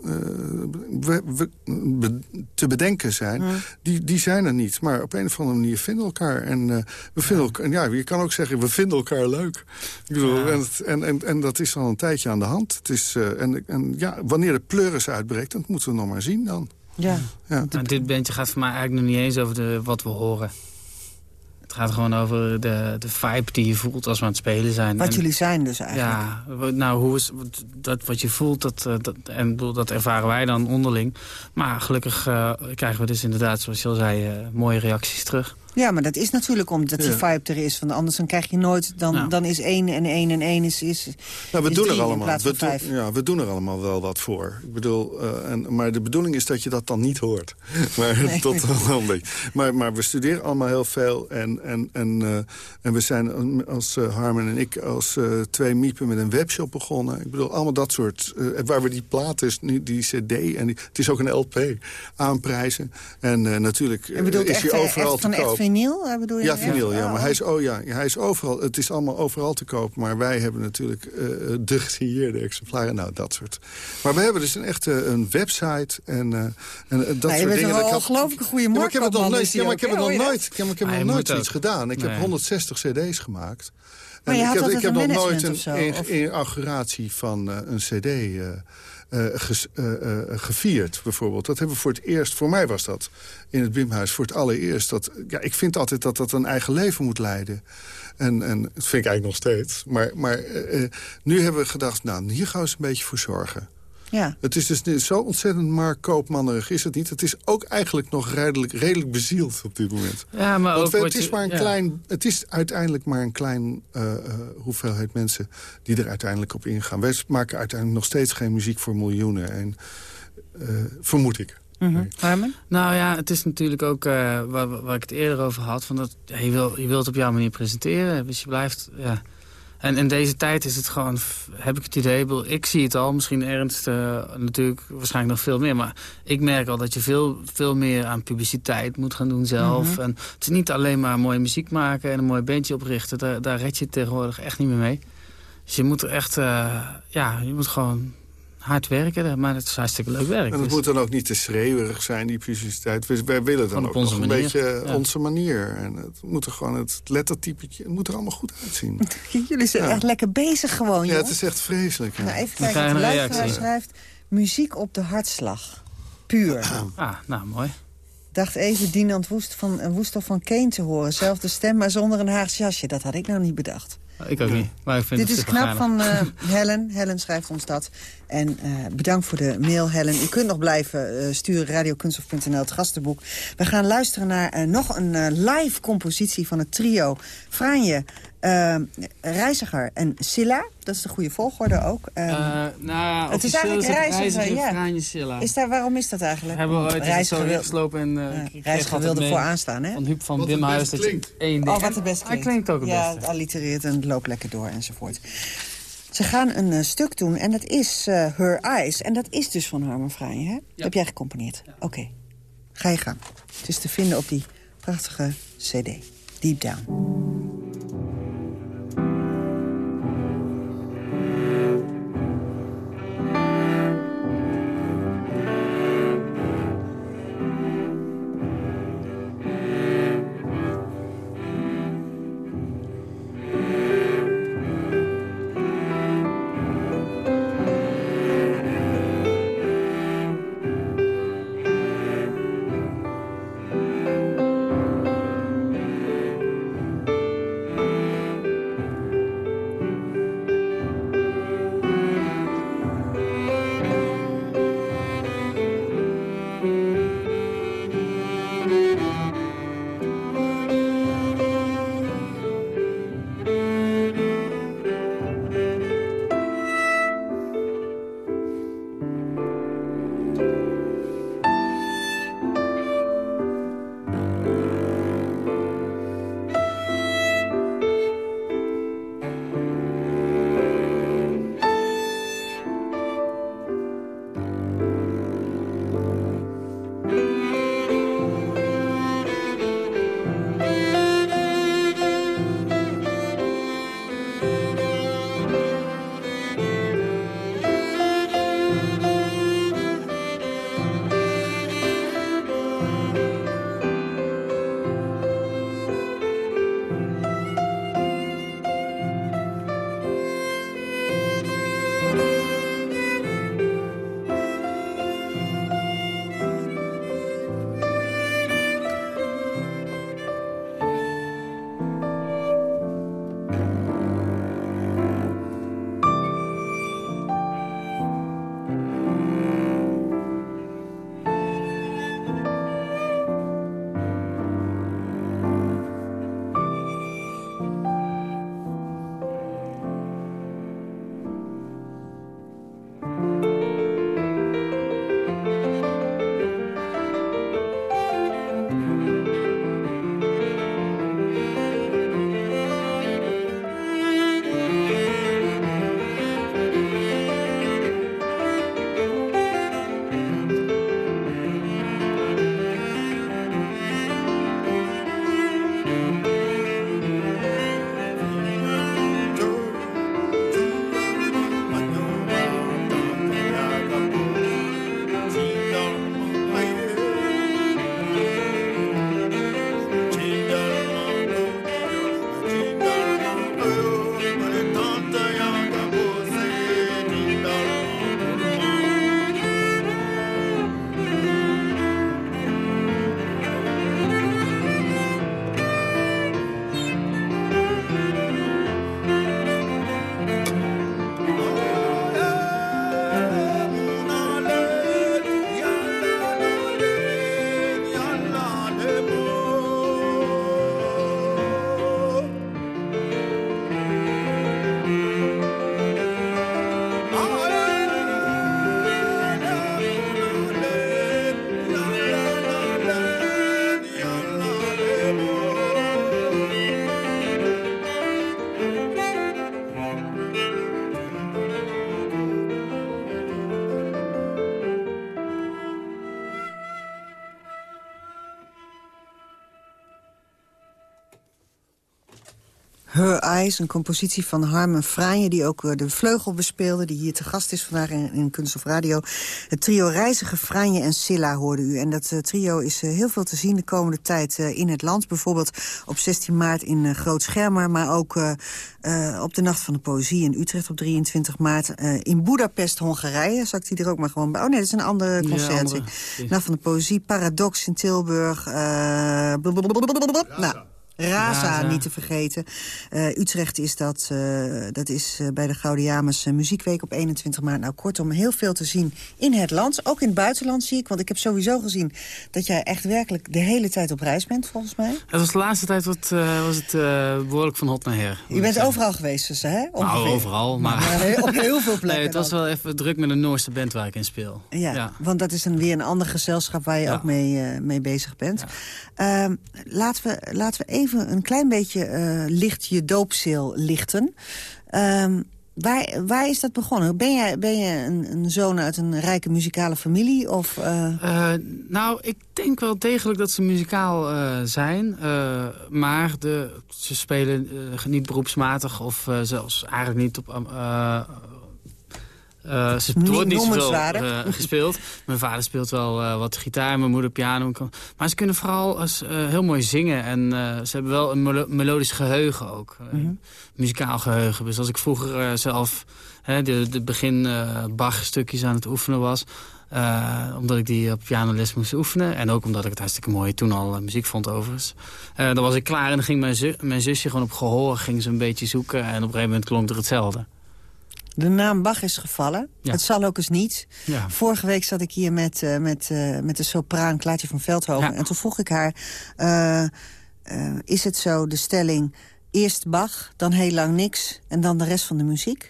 uh, te bedenken zijn. Die, die zijn er niet. Maar op een of andere manier vinden elkaar. En we vinden elkaar, en ja, je kan ook zeggen, we vinden elkaar leuk. Ik bedoel, ja. en, het, en, en, en, dat is al een tijdje aan de hand. Het is, en, en ja, wanneer de pleuris uitbreekt, dat moeten we nog maar zien dan. Ja. ja. Nou, dit bandje gaat voor mij eigenlijk nog niet eens over de, wat we horen. Het gaat gewoon over de, de vibe die je voelt als we aan het spelen zijn. Wat en, jullie zijn dus eigenlijk. Ja, nou, hoe is, dat, wat je voelt, dat, dat, en dat ervaren wij dan onderling. Maar gelukkig uh, krijgen we dus inderdaad, zoals je al zei, uh, mooie reacties terug. Ja, maar dat is natuurlijk omdat die vibe er is. Want anders dan krijg je nooit... Dan, dan is één en één en één is, is, nou, we is doen er allemaal. We doen, ja, we doen er allemaal wel wat voor. Ik bedoel, uh, en, maar de bedoeling is dat je dat dan niet hoort. maar, nee. tot. Maar, maar we studeren allemaal heel veel. En, en, en, uh, en we zijn als uh, Harmen en ik als twee miepen met een webshop begonnen. Ik bedoel, allemaal dat soort... waar we die platen, die, die cd, en die, het is ook een LP, aanprijzen. En natuurlijk is hij overal te koop vinyl, bedoel je? Ja, vinyl, ja. Maar hij is, oh, ja, hij is overal, het is allemaal overal te koop. Maar wij hebben natuurlijk uh, de gesigneerde exemplaren. Nou, dat soort. Maar we hebben dus een echte een website en, uh, en uh, dat nou, soort dingen. Een ongelooflijke goede markt. Ja, maar ik heb het nog nooit, ja, maar ik heb het nog nooit, ik heb, ik heb nog nooit zoiets gedaan. Ik nee. heb 160 cd's gemaakt. Maar en je ik heb, ik heb nog nooit een inauguratie van uh, een cd... Uh, ges, uh, uh, gevierd, bijvoorbeeld. Dat hebben we voor het eerst, voor mij was dat in het Bimhuis, voor het allereerst. Dat, ja, ik vind altijd dat dat een eigen leven moet leiden. En, en dat vind ik eigenlijk nog steeds. Maar, maar nu hebben we gedacht, nou, hier gaan we eens een beetje voor zorgen. Ja. Het is dus zo ontzettend maar koopmannerig is het niet. Het is ook eigenlijk nog redelijk, redelijk bezield op dit moment. Ja, maar Want ook het, is maar een ja. klein, het is uiteindelijk maar een klein uh, uh, hoeveelheid mensen die er uiteindelijk op ingaan. Wij maken uiteindelijk nog steeds geen muziek voor miljoenen. En, uh, vermoed ik. Mm -hmm. Nou ja, het is natuurlijk ook uh, waar, waar, ik het eerder over had. Van dat, ja, je, wil, je wilt het op jouw manier presenteren. Dus je blijft... Ja, en in deze tijd is het gewoon, heb ik het idee, ik zie het al, misschien Ernst uh, natuurlijk waarschijnlijk nog veel meer. Maar ik merk al dat je veel, veel meer aan publiciteit moet gaan doen zelf. Mm -hmm. En het is niet alleen maar mooie muziek maken en een mooi bandje oprichten. Daar, daar red je tegenwoordig echt niet meer mee. Dus je moet er echt, uh, ja, je moet gewoon hard werken, maar het is hartstikke leuk werk. En het dus. moet dan ook niet te schreeuwerig zijn, die publiciteit. Wij willen dan ook nog manier. een beetje ja. onze manier. En het moet er gewoon het lettertypetje, het moet er allemaal goed uitzien. Jullie zijn ja. echt lekker bezig gewoon, Ja, het is echt vreselijk. Ja. Nou, even kijken de luisteraar schrijft. Muziek op de hartslag. Puur. Ah, nou, mooi. dacht even Dinant Woest van, Woesthof van Kane te horen. Zelfde stem, maar zonder een Haags jasje. Dat had ik nou niet bedacht. Ik ook niet. Maar ik vind Dit het is knap van uh, Helen. Helen schrijft ons dat. En uh, bedankt voor de mail, Helen. U kunt nog blijven uh, sturen, radiokunstof.nl, het gastenboek. We gaan luisteren naar nog een live compositie van het trio Franje, Reiziger en Silla. Dat is de goede volgorde ook. Um, nou, het is eigenlijk Reiziger, reiziger ja. Franje, Silla. Is daar, waarom is dat eigenlijk? Hebben we ooit Reiziger zo geslopen en uh, Reiziger wilde vooraan staan, hè? Van Huub van Bimhuis. Dat je één ding. Oh, wat het best klinkt. Hij klinkt ook het ja, beste. het allitereert en het loopt lekker door enzovoort. Ze gaan een uh, stuk doen en dat is uh, Her Eyes. En dat is dus van Harmen Franje, hè? Ja. Heb jij gecomponeerd? Ja. Oké. Okay. Ga je gang. Het is te vinden op die prachtige cd. Deep Down. Een compositie van Harmen Franje... die ook eh, de vleugel bespeelde, die hier te gast is vandaag in, in Kunst of Radio. Het trio Reizige, Franje en Silla hoorde u. En dat uh, trio is uh, heel veel te zien de komende tijd in het land. Bijvoorbeeld op 16 maart in Groot Schermer... maar ook op de Nacht van de Poëzie in Utrecht op 23 maart. in Budapest, Hongarije, ik die er ook maar gewoon bij... Oh nee, dat is een andere concert. Ja, Nacht van de Poëzie, Paradox in Tilburg... nou, Raza, Raza, niet te vergeten. Uh, Utrecht is dat, uh, dat is uh, bij de Gouden Jamers Muziekweek op 21 maart. Nou, kortom, heel veel te zien in het land. Ook in het buitenland zie ik, want ik heb sowieso gezien... dat jij echt werkelijk de hele tijd op reis bent, volgens mij. Het was de laatste tijd wat, was het behoorlijk van hot naar her. Je bent overal geweest dus, hè? Ongeveer. Nou, overal, maar... maar op heel veel plekken. Nee, het was wel even druk met de Noorse band waar ik in speel. Ja, ja. want dat is een, weer een ander gezelschap waar je ja. ook mee, mee bezig bent. Ehm, laten, we, laten we even een klein beetje uh, licht je doopzeel lichten. Um, Waar, waar is dat begonnen? Ben je, ben je een, een zoon uit een rijke muzikale familie? Of, uh... Uh, nou, ik denk wel degelijk dat ze muzikaal zijn. maar de, ze spelen niet beroepsmatig of zelfs eigenlijk niet op uh, ze wordt niet zoveel uh, gespeeld. Mijn vader speelt wel uh, wat gitaar, mijn moeder piano. Maar ze kunnen vooral als, heel mooi zingen. En ze hebben wel een melo melodisch geheugen ook. Mm -hmm. Muzikaal geheugen. Dus als ik vroeger zelf de, de begin Bach-stukjes aan het oefenen was... omdat ik die op pianoles moest oefenen. En ook omdat ik het hartstikke mooi toen al muziek vond overigens. dan was ik klaar en dan ging mijn, mijn zusje gewoon op gehoor... ging ze een beetje zoeken en op een gegeven moment klonk er hetzelfde. De naam Bach is gevallen. Ja. Het zal ook eens niet. Ja. Vorige week zat ik hier met, uh, met, uh, met de sopraan Klaatje van Veldhoven. Ja. En toen vroeg ik haar... Uh, is het zo, de stelling... eerst Bach, dan heel lang niks... en dan de rest van de muziek?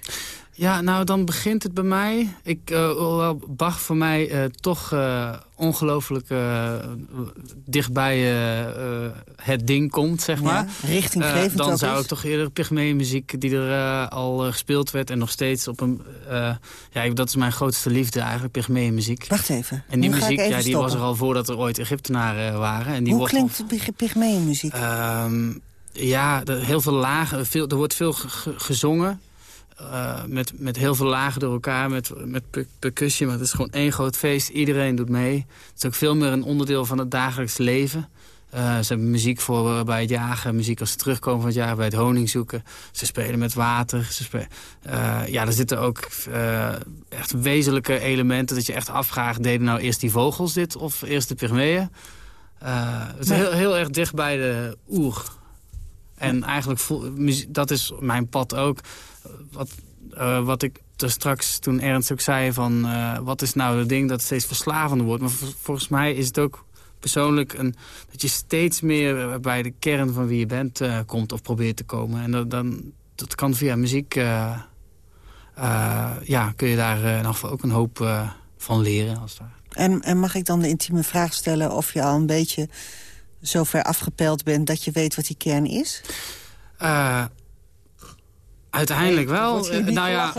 Ja, nou dan begint het bij mij. Ik, uh, Bach voor mij uh, toch uh, ongelooflijk dichtbij het ding komt, zeg maar. Ja, richtinggevend Dan zou ik toch eerder Pygmee-muziek die er al gespeeld werd... en nog steeds op een... ja, dat is mijn grootste liefde eigenlijk, Pygmee-muziek. Wacht even. En die muziek, even ja, die stoppen. was er al voordat er ooit Egyptenaren waren. En die Hoe klinkt Py- Pygmee-muziek? Ehm, ja, er, heel veel lagen. Veel, er wordt veel ge- ge- gezongen. Eh, met, met heel veel lagen door elkaar, met, met per- percussie. Maar het is gewoon één groot feest. Iedereen doet mee. Het is ook veel meer een onderdeel van het dagelijks leven. Eh, ze hebben muziek voor eh, bij het jagen, muziek als ze terugkomen van het jagen, bij het honing zoeken. Ze spelen met water. Ze spelen, ja, er zitten ook echt wezenlijke elementen dat je echt afvraagt, deden nou eerst die vogels dit of eerst de pygmeeën? Het is heel, heel erg dicht bij de oer. En eigenlijk, voel, dat is mijn pad ook. Wat, eh, wat ik er straks toen Ernst ook zei van... eh, wat is nou het ding dat steeds verslavender wordt. Maar vol- volgens mij is het ook persoonlijk een, dat je steeds meer bij de kern van wie je bent eh, komt of probeert te komen. En dat, dan, dat kan via muziek... eh, eh, ja, kun je daar eh, ook een hoop eh, van leren. Als ware. En, en mag ik dan de intieme vraag stellen of je al een beetje zo ver afgepeld bent... dat je weet wat die kern is? Uiteindelijk wel. Niet nou ja,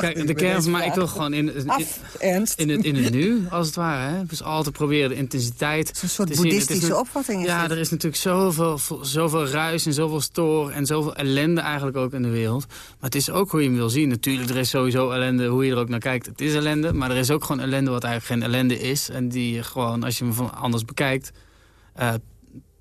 Kijk, nu de kern mij, ik wil gewoon in, in, Af, in, het, in het nu, als het ware. Hè. Dus altijd proberen de intensiteit een soort te. Het is boeddhistische nu- opvatting is Ja, dit. er is natuurlijk zoveel, zoveel ruis en zoveel stoor en zoveel ellende eigenlijk ook in de wereld. Maar het is ook hoe je hem wil zien. Natuurlijk, er is sowieso ellende, hoe je er ook naar kijkt. Het is ellende, maar er is ook gewoon ellende wat eigenlijk geen ellende is. En die gewoon, als je hem van anders bekijkt, eh,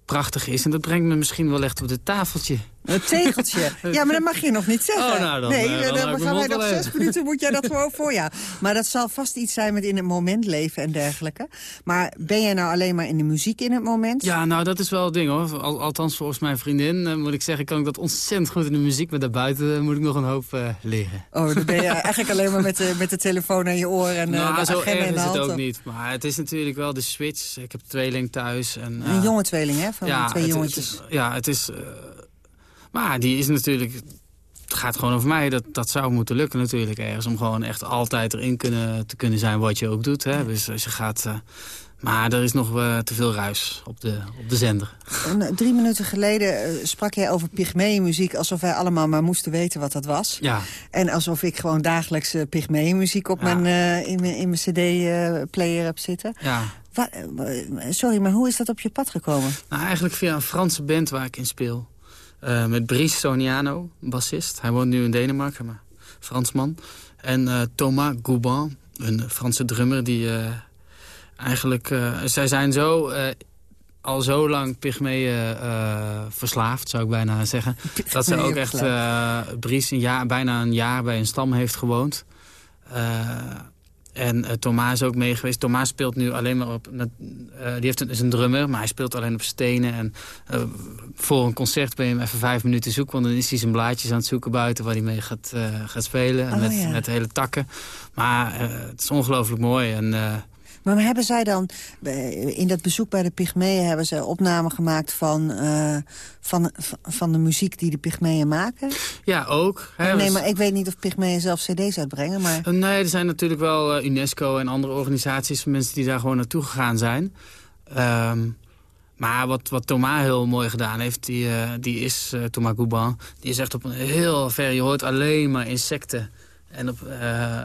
prachtig is. En dat brengt me misschien wel echt op dit tafeltje. Een tegeltje. Ja, maar dat mag je nog niet zeggen. Oh, nou, dan, nee, eh, dan dan, hou ik gaan wij nog zes minuten, moet jij dat gewoon voor ja. Maar dat zal vast iets zijn met in het moment leven en dergelijke. Maar ben jij nou alleen maar in de muziek in het moment? Ja, nou, dat is wel het ding, hoor. Al- althans, volgens mijn vriendin eh, moet ik zeggen... kan ik dat ontzettend goed in de muziek. Maar daarbuiten eh, moet ik nog een hoop eh, leren. Oh, dan ben je eigenlijk alleen maar met de, met de telefoon aan je oor en eh, nou, de zo agenda erg is het ook niet. Maar het is natuurlijk wel de switch. Ik heb tweeling thuis. En, Een eh, jonge tweeling, hè? Van ja, twee jongetjes. het- ja, het is... eh, maar die is natuurlijk... Het gaat gewoon over mij. Dat, dat zou moeten lukken natuurlijk ergens. Om gewoon echt altijd erin kunnen, te kunnen zijn wat je ook doet. Hè? Dus als je gaat... eh, maar er is nog eh, te veel ruis op de, op de zender. En, eh, drie minuten geleden sprak jij over Pygmee-muziek... alsof wij allemaal maar moesten weten wat dat was. Ja. En alsof ik gewoon dagelijks uh, Pygmee-muziek op Ja. mijn, in mijn, in mijn cd-player heb zitten. Ja. Wa- sorry, maar hoe is dat op je pad gekomen? Nou, eigenlijk via een Franse band waar ik in speel. Eh, met Brice Soniano, bassist. Hij woont nu in Denemarken, maar Fransman. En eh, Thomas Goubin, een Franse drummer die eh, eigenlijk... zij zijn zo... al zo lang pygmeeën verslaafd, zou ik bijna zeggen. Dat ze ook echt Brice een jaar, bijna een jaar bij een stam heeft gewoond. En eh, Thomas is ook mee geweest. Thomas speelt nu alleen maar op... met, eh, die heeft een, is een drummer, maar hij speelt alleen op stenen. En eh, voor een concert ben je hem even vijf minuten zoeken... want dan is hij zijn blaadjes aan het zoeken buiten... waar hij mee gaat, gaat spelen. En Oh, met, ja. met hele takken. Maar het is ongelooflijk mooi. En, Maar hebben zij dan, eh, in dat bezoek bij de Pygmeeën... hebben ze opnamen gemaakt van, eh, van, van- de muziek die de Pygmeeën maken? ja, ook. hè, nee, dus- maar ik weet niet of Pygmeeën zelf cd's uitbrengen, maar... Eh, Nee, er zijn natuurlijk wel UNESCO en andere organisaties... van mensen die daar gewoon naartoe gegaan zijn. Ehm, maar wat, wat Thomas heel mooi gedaan heeft, die, die is, eh, Thomas Goubin... die is echt op een heel ver... Je hoort alleen maar insecten. En, op, eh,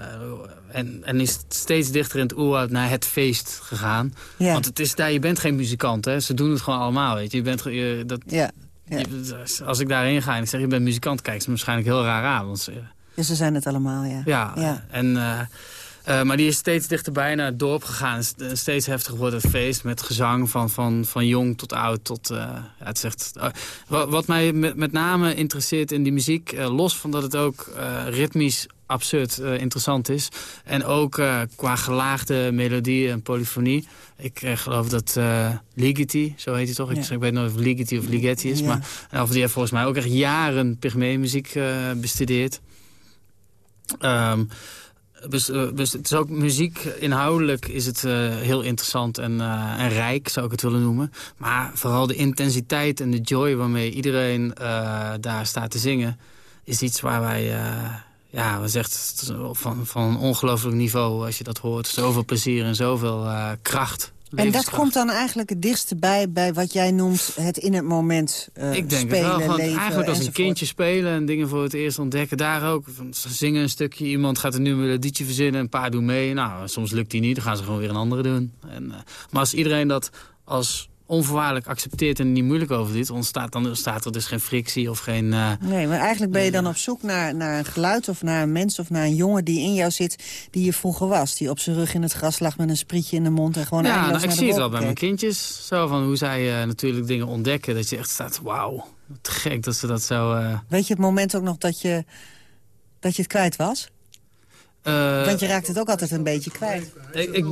en, en is steeds dichter in het oerwoud naar het feest gegaan. Ja. Want het is daar, je bent geen muzikant, hè. Ze doen het gewoon allemaal, weet je. je, bent, je dat, Ja, ja. je- als ik daarheen ga en ik zeg, je bent muzikant... kijken ze waarschijnlijk heel raar aan. Want ze, Ja, ze zijn het allemaal, ja. ja, Ja. En, eh, eh, maar die is steeds dichterbij naar het dorp gegaan. Steeds heftiger wordt het feest met gezang van, van, van jong tot oud. Tot, het zegt, wat, wat mij met, met name interesseert in die muziek... los van dat het ook ritmisch absurd eh, interessant is... en ook eh, qua gelaagde melodie en polyfonie... Ik eh, geloof dat Ligeti, zo heet hij toch? Ik, Ja. zeg, ik weet niet of Ligeti of Ligeti is. Ja. Maar of die heeft volgens mij ook echt jaren Pygmee-muziek bestudeerd. Ehm, dus, dus het is ook muziek, inhoudelijk is het heel interessant en, en rijk, zou ik het willen noemen. Maar vooral de intensiteit en de joy waarmee iedereen daar staat te zingen... is iets waar wij, ja, we is van, van een ongelooflijk niveau als je dat hoort. Zoveel plezier en zoveel eh, kracht. En dat komt dan eigenlijk het dichtste bij... bij wat jij noemt het in het moment eh, Ik denk spelen, het wel. Gewoon leven eigenlijk als een kindje spelen en dingen voor het eerst ontdekken. Daar ook. Van, ze zingen een stukje, iemand gaat een nieuw melodietje verzinnen. Een paar doen mee. Nou, soms lukt die niet. Dan gaan ze gewoon weer een andere doen. En, eh, maar als iedereen dat als onvoorwaardelijk accepteert en niet moeilijk over doet... Ontstaat, dan ontstaat er dus geen frictie of geen... eh, Nee, maar eigenlijk ben je dan op zoek naar, naar een geluid of naar een mens... of naar een jongen die in jou zit die je vroeger was. Die op zijn rug in het gras lag met een sprietje in de mond... en gewoon ja, nou, ik naar zie de het wel bij mijn kindjes. Zo van hoe zij eh, natuurlijk dingen ontdekken. Dat je echt staat, wauw, wat gek dat ze dat zo... eh, Weet je het moment ook nog dat je, dat je het kwijt was? Eh, Want je raakt het ook altijd een beetje kwijt. ik, ik-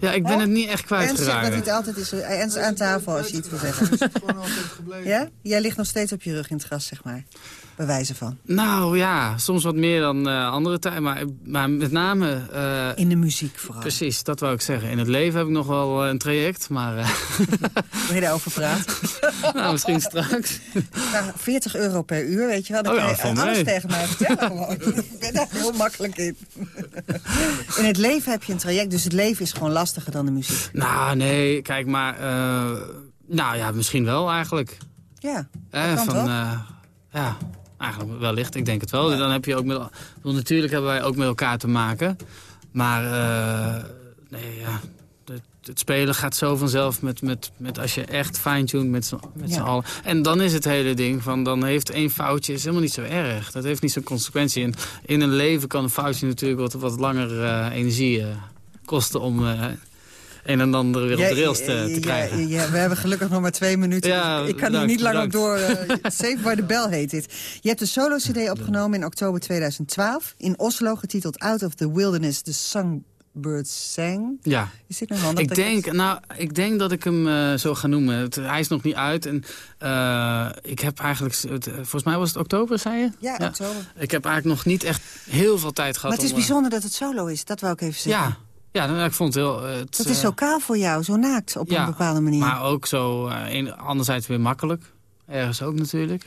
ja, ik ben het niet echt En zeg dat het altijd is. eh, En aan tafel als je iets wil zeggen. Ja? Jij ligt nog steeds op je rug in het gras, zeg maar. Bij wijze van. Nou ja, soms wat meer dan eh, andere tijd. Maar, maar met name... eh, In de muziek vooral. Precies, dat wou ik zeggen. In het leven heb ik nog wel eh, een traject, maar... eh, Wil je daarover praten? nou, misschien straks. Nou, 40 euro per uur, weet je wel. Dan Oh kan ja, je van alles mij. tegen mij vertellen gewoon. Ik ben daar heel makkelijk in. In het leven heb je een traject, dus het leven is gewoon lastiger dan de muziek. Nou, nee, kijk maar... eh, nou ja, misschien wel eigenlijk. Ja, Eh, kan van, toch? eh, ja, eigenlijk wellicht. Ik denk het wel. Dan heb je ook met... natuurlijk hebben wij ook met elkaar te maken. Maar eh, nee, ja... Het, het spelen gaat zo vanzelf met, met, met als je echt fine-tuned met z'n Ja. allen. En dan is het hele ding van, dan heeft één foutje is helemaal niet zo erg. Dat heeft niet zo'n consequentie. En in een leven kan een foutje natuurlijk wat, wat langer eh, energie eh, kosten om een en ander weer op de rails te, te krijgen. ja, we hebben gelukkig nog maar twee minuten. Ja, dus ik kan hier niet lang op bedankt. door. eh Save by the Bell heet dit. Je hebt een solo-cd opgenomen in oktober 2012. In Oslo, getiteld Out of the Wilderness, The Songbirds Sang. Ja. Is dit nou handig? Ik denk, nou, ik denk dat ik hem eh, zo ga noemen. Het, hij is nog niet uit. En, eh, ik heb eigenlijk... het, volgens mij was het oktober, zei je? Ja, oktober. Ik heb eigenlijk nog niet echt heel veel tijd gehad Maar het is om, bijzonder dat het solo is, dat wou ik even zeggen. Ja, ja nou, ik vond het heel... eh, het, Dat is eh, zo kaal voor jou, zo naakt op ja, een bepaalde manier. Maar ook zo, eh, een- anderzijds weer makkelijk. Ergens ook natuurlijk.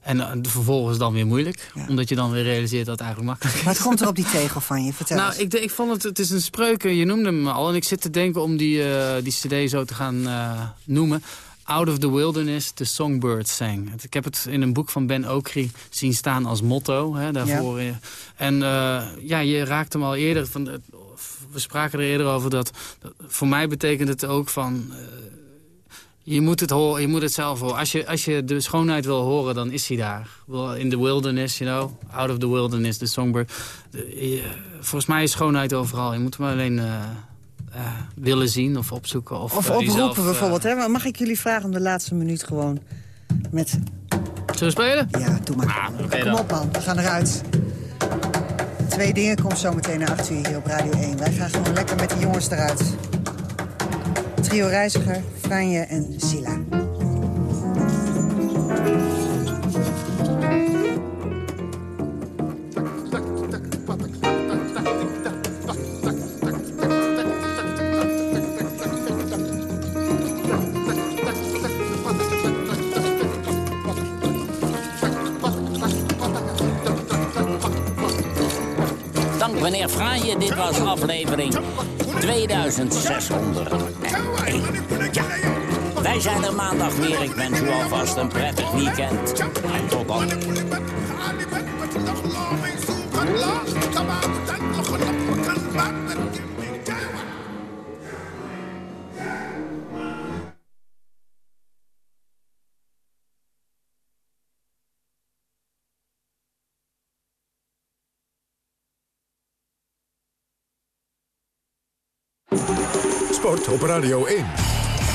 En eh, vervolgens dan weer moeilijk. Omdat je dan weer realiseert dat het eigenlijk makkelijk is. Wat komt er op die tegel van je? Vertel Nou, ik, ik vond het, het is een spreuk, eh, je noemde hem al. En ik zit te denken om die, eh, die cd zo te gaan eh, noemen. Out of the Wilderness, the Songbird Sang. Ik heb het in een boek van Ben Okri zien staan als motto. Hè, daarvoor. eh. En eh, ja, je raakte hem al eerder. Van, we spraken er eerder over dat, dat- Voor mij betekent het ook van... eh, je moet het, horen, je moet het zelf horen. Als je, als je de schoonheid wil horen, dan is hij daar. Wel, In the wilderness, you know. Out of the wilderness, the songbird. De- je- volgens mij is schoonheid overal. Je moet hem alleen eh, eh, willen zien of opzoeken. Of, Of oproepen bijvoorbeeld. Hè? Maar mag ik jullie vragen om de laatste minuut gewoon met... Zullen we spelen? Ja, doe maar. oké Kom dan. op man, we gaan eruit. Twee dingen komt zo meteen naar 8 uur hier op Radio 1. Wij gaan gewoon lekker met de jongens eruit. Trio Reiziger, Franje en Silla. Franje, dit was aflevering 2601. Ja, wij zijn er maandag weer. Ik wens u alvast een prettig weekend. En tot dan. Sport op Radio 1.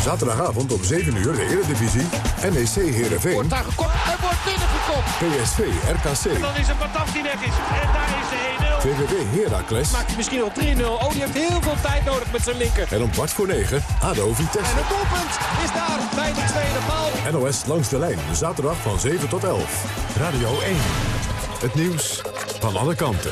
Zaterdagavond om 7 uur de Eredivisie. NEC Heerenveen. Wordt daar gekopt en wordt binnengekopt. PSV RKC. En dan is het Bataf die weg is. En daar is de 1-0. VVV Heracles. Maakt hij misschien nog 3-0. Oh, die heeft heel veel tijd nodig met zijn linker. En om kwart voor 9 ADO Vitesse. En het doelpunt is daar bij de tweede paal. NOS langs de lijn. Zaterdag van 7 tot 11. Radio 1. Het nieuws van alle kanten.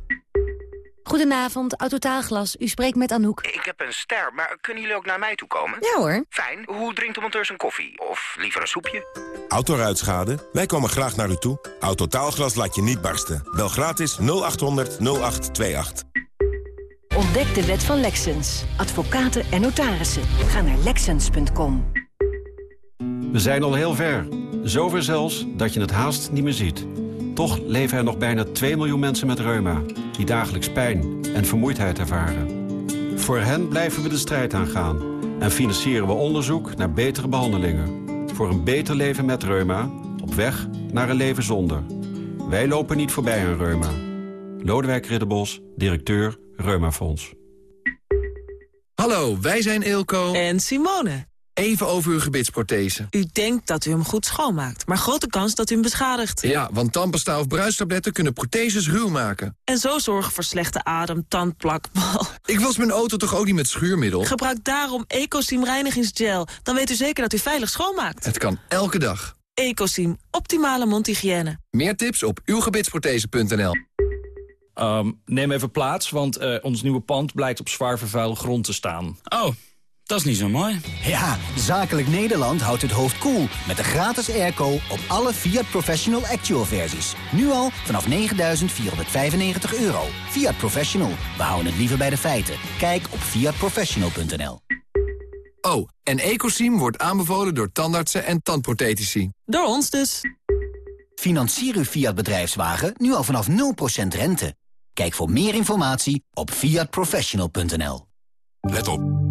Goedenavond, Autotaalglas. U spreekt met Anouk. Ik heb een ster, maar kunnen jullie ook naar mij toe komen? Ja hoor. Fijn. Hoe drinkt de monteur zijn koffie? Of liever een soepje? Autoruitschade? Wij komen graag naar u toe. Autotaalglas laat je niet barsten. Bel gratis 0800 0828. Ontdek de wet van Lexens. Advocaten en notarissen. Ga naar Lexens.com. We zijn al heel ver. Zover zelfs dat je het haast niet meer ziet. Toch leven er nog bijna 2 miljoen mensen met reuma... die dagelijks pijn en vermoeidheid ervaren. Voor hen blijven we de strijd aangaan... en financieren we onderzoek naar betere behandelingen. Voor een beter leven met reuma, op weg naar een leven zonder. Wij lopen niet voorbij aan reuma. Lodewijk Ridderbos, directeur Reumafonds. Hallo, wij zijn Eelco en Simone. Even over uw gebitsprothese. U denkt dat u hem goed schoonmaakt, maar grote kans dat u hem beschadigt. Ja, want tandpasta of bruistabletten kunnen protheses ruw maken. En zo zorgen voor slechte adem, tandplak, bal. Ik was mijn auto toch ook niet met schuurmiddel? Gebruik daarom Ecosim reinigingsgel. Dan weet u zeker dat u veilig schoonmaakt. Het kan elke dag. Ecosim, optimale mondhygiëne. Meer tips op uwgebitsprothese.nl um, Neem even plaats, want uh, ons nieuwe pand blijkt op zwaar vervuilde grond te staan. Oh. Dat is niet zo mooi. Ja, Zakelijk Nederland houdt het hoofd koel cool met de gratis airco op alle Fiat Professional Actual versies. Nu al vanaf 9.495 euro. Fiat Professional, we houden het liever bij de feiten. Kijk op fiatprofessional.nl. Oh, en Ecosim wordt aanbevolen door tandartsen en tandprothetici. Door ons dus. Financier uw Fiat bedrijfswagen nu al vanaf 0% rente. Kijk voor meer informatie op fiatprofessional.nl. Let op.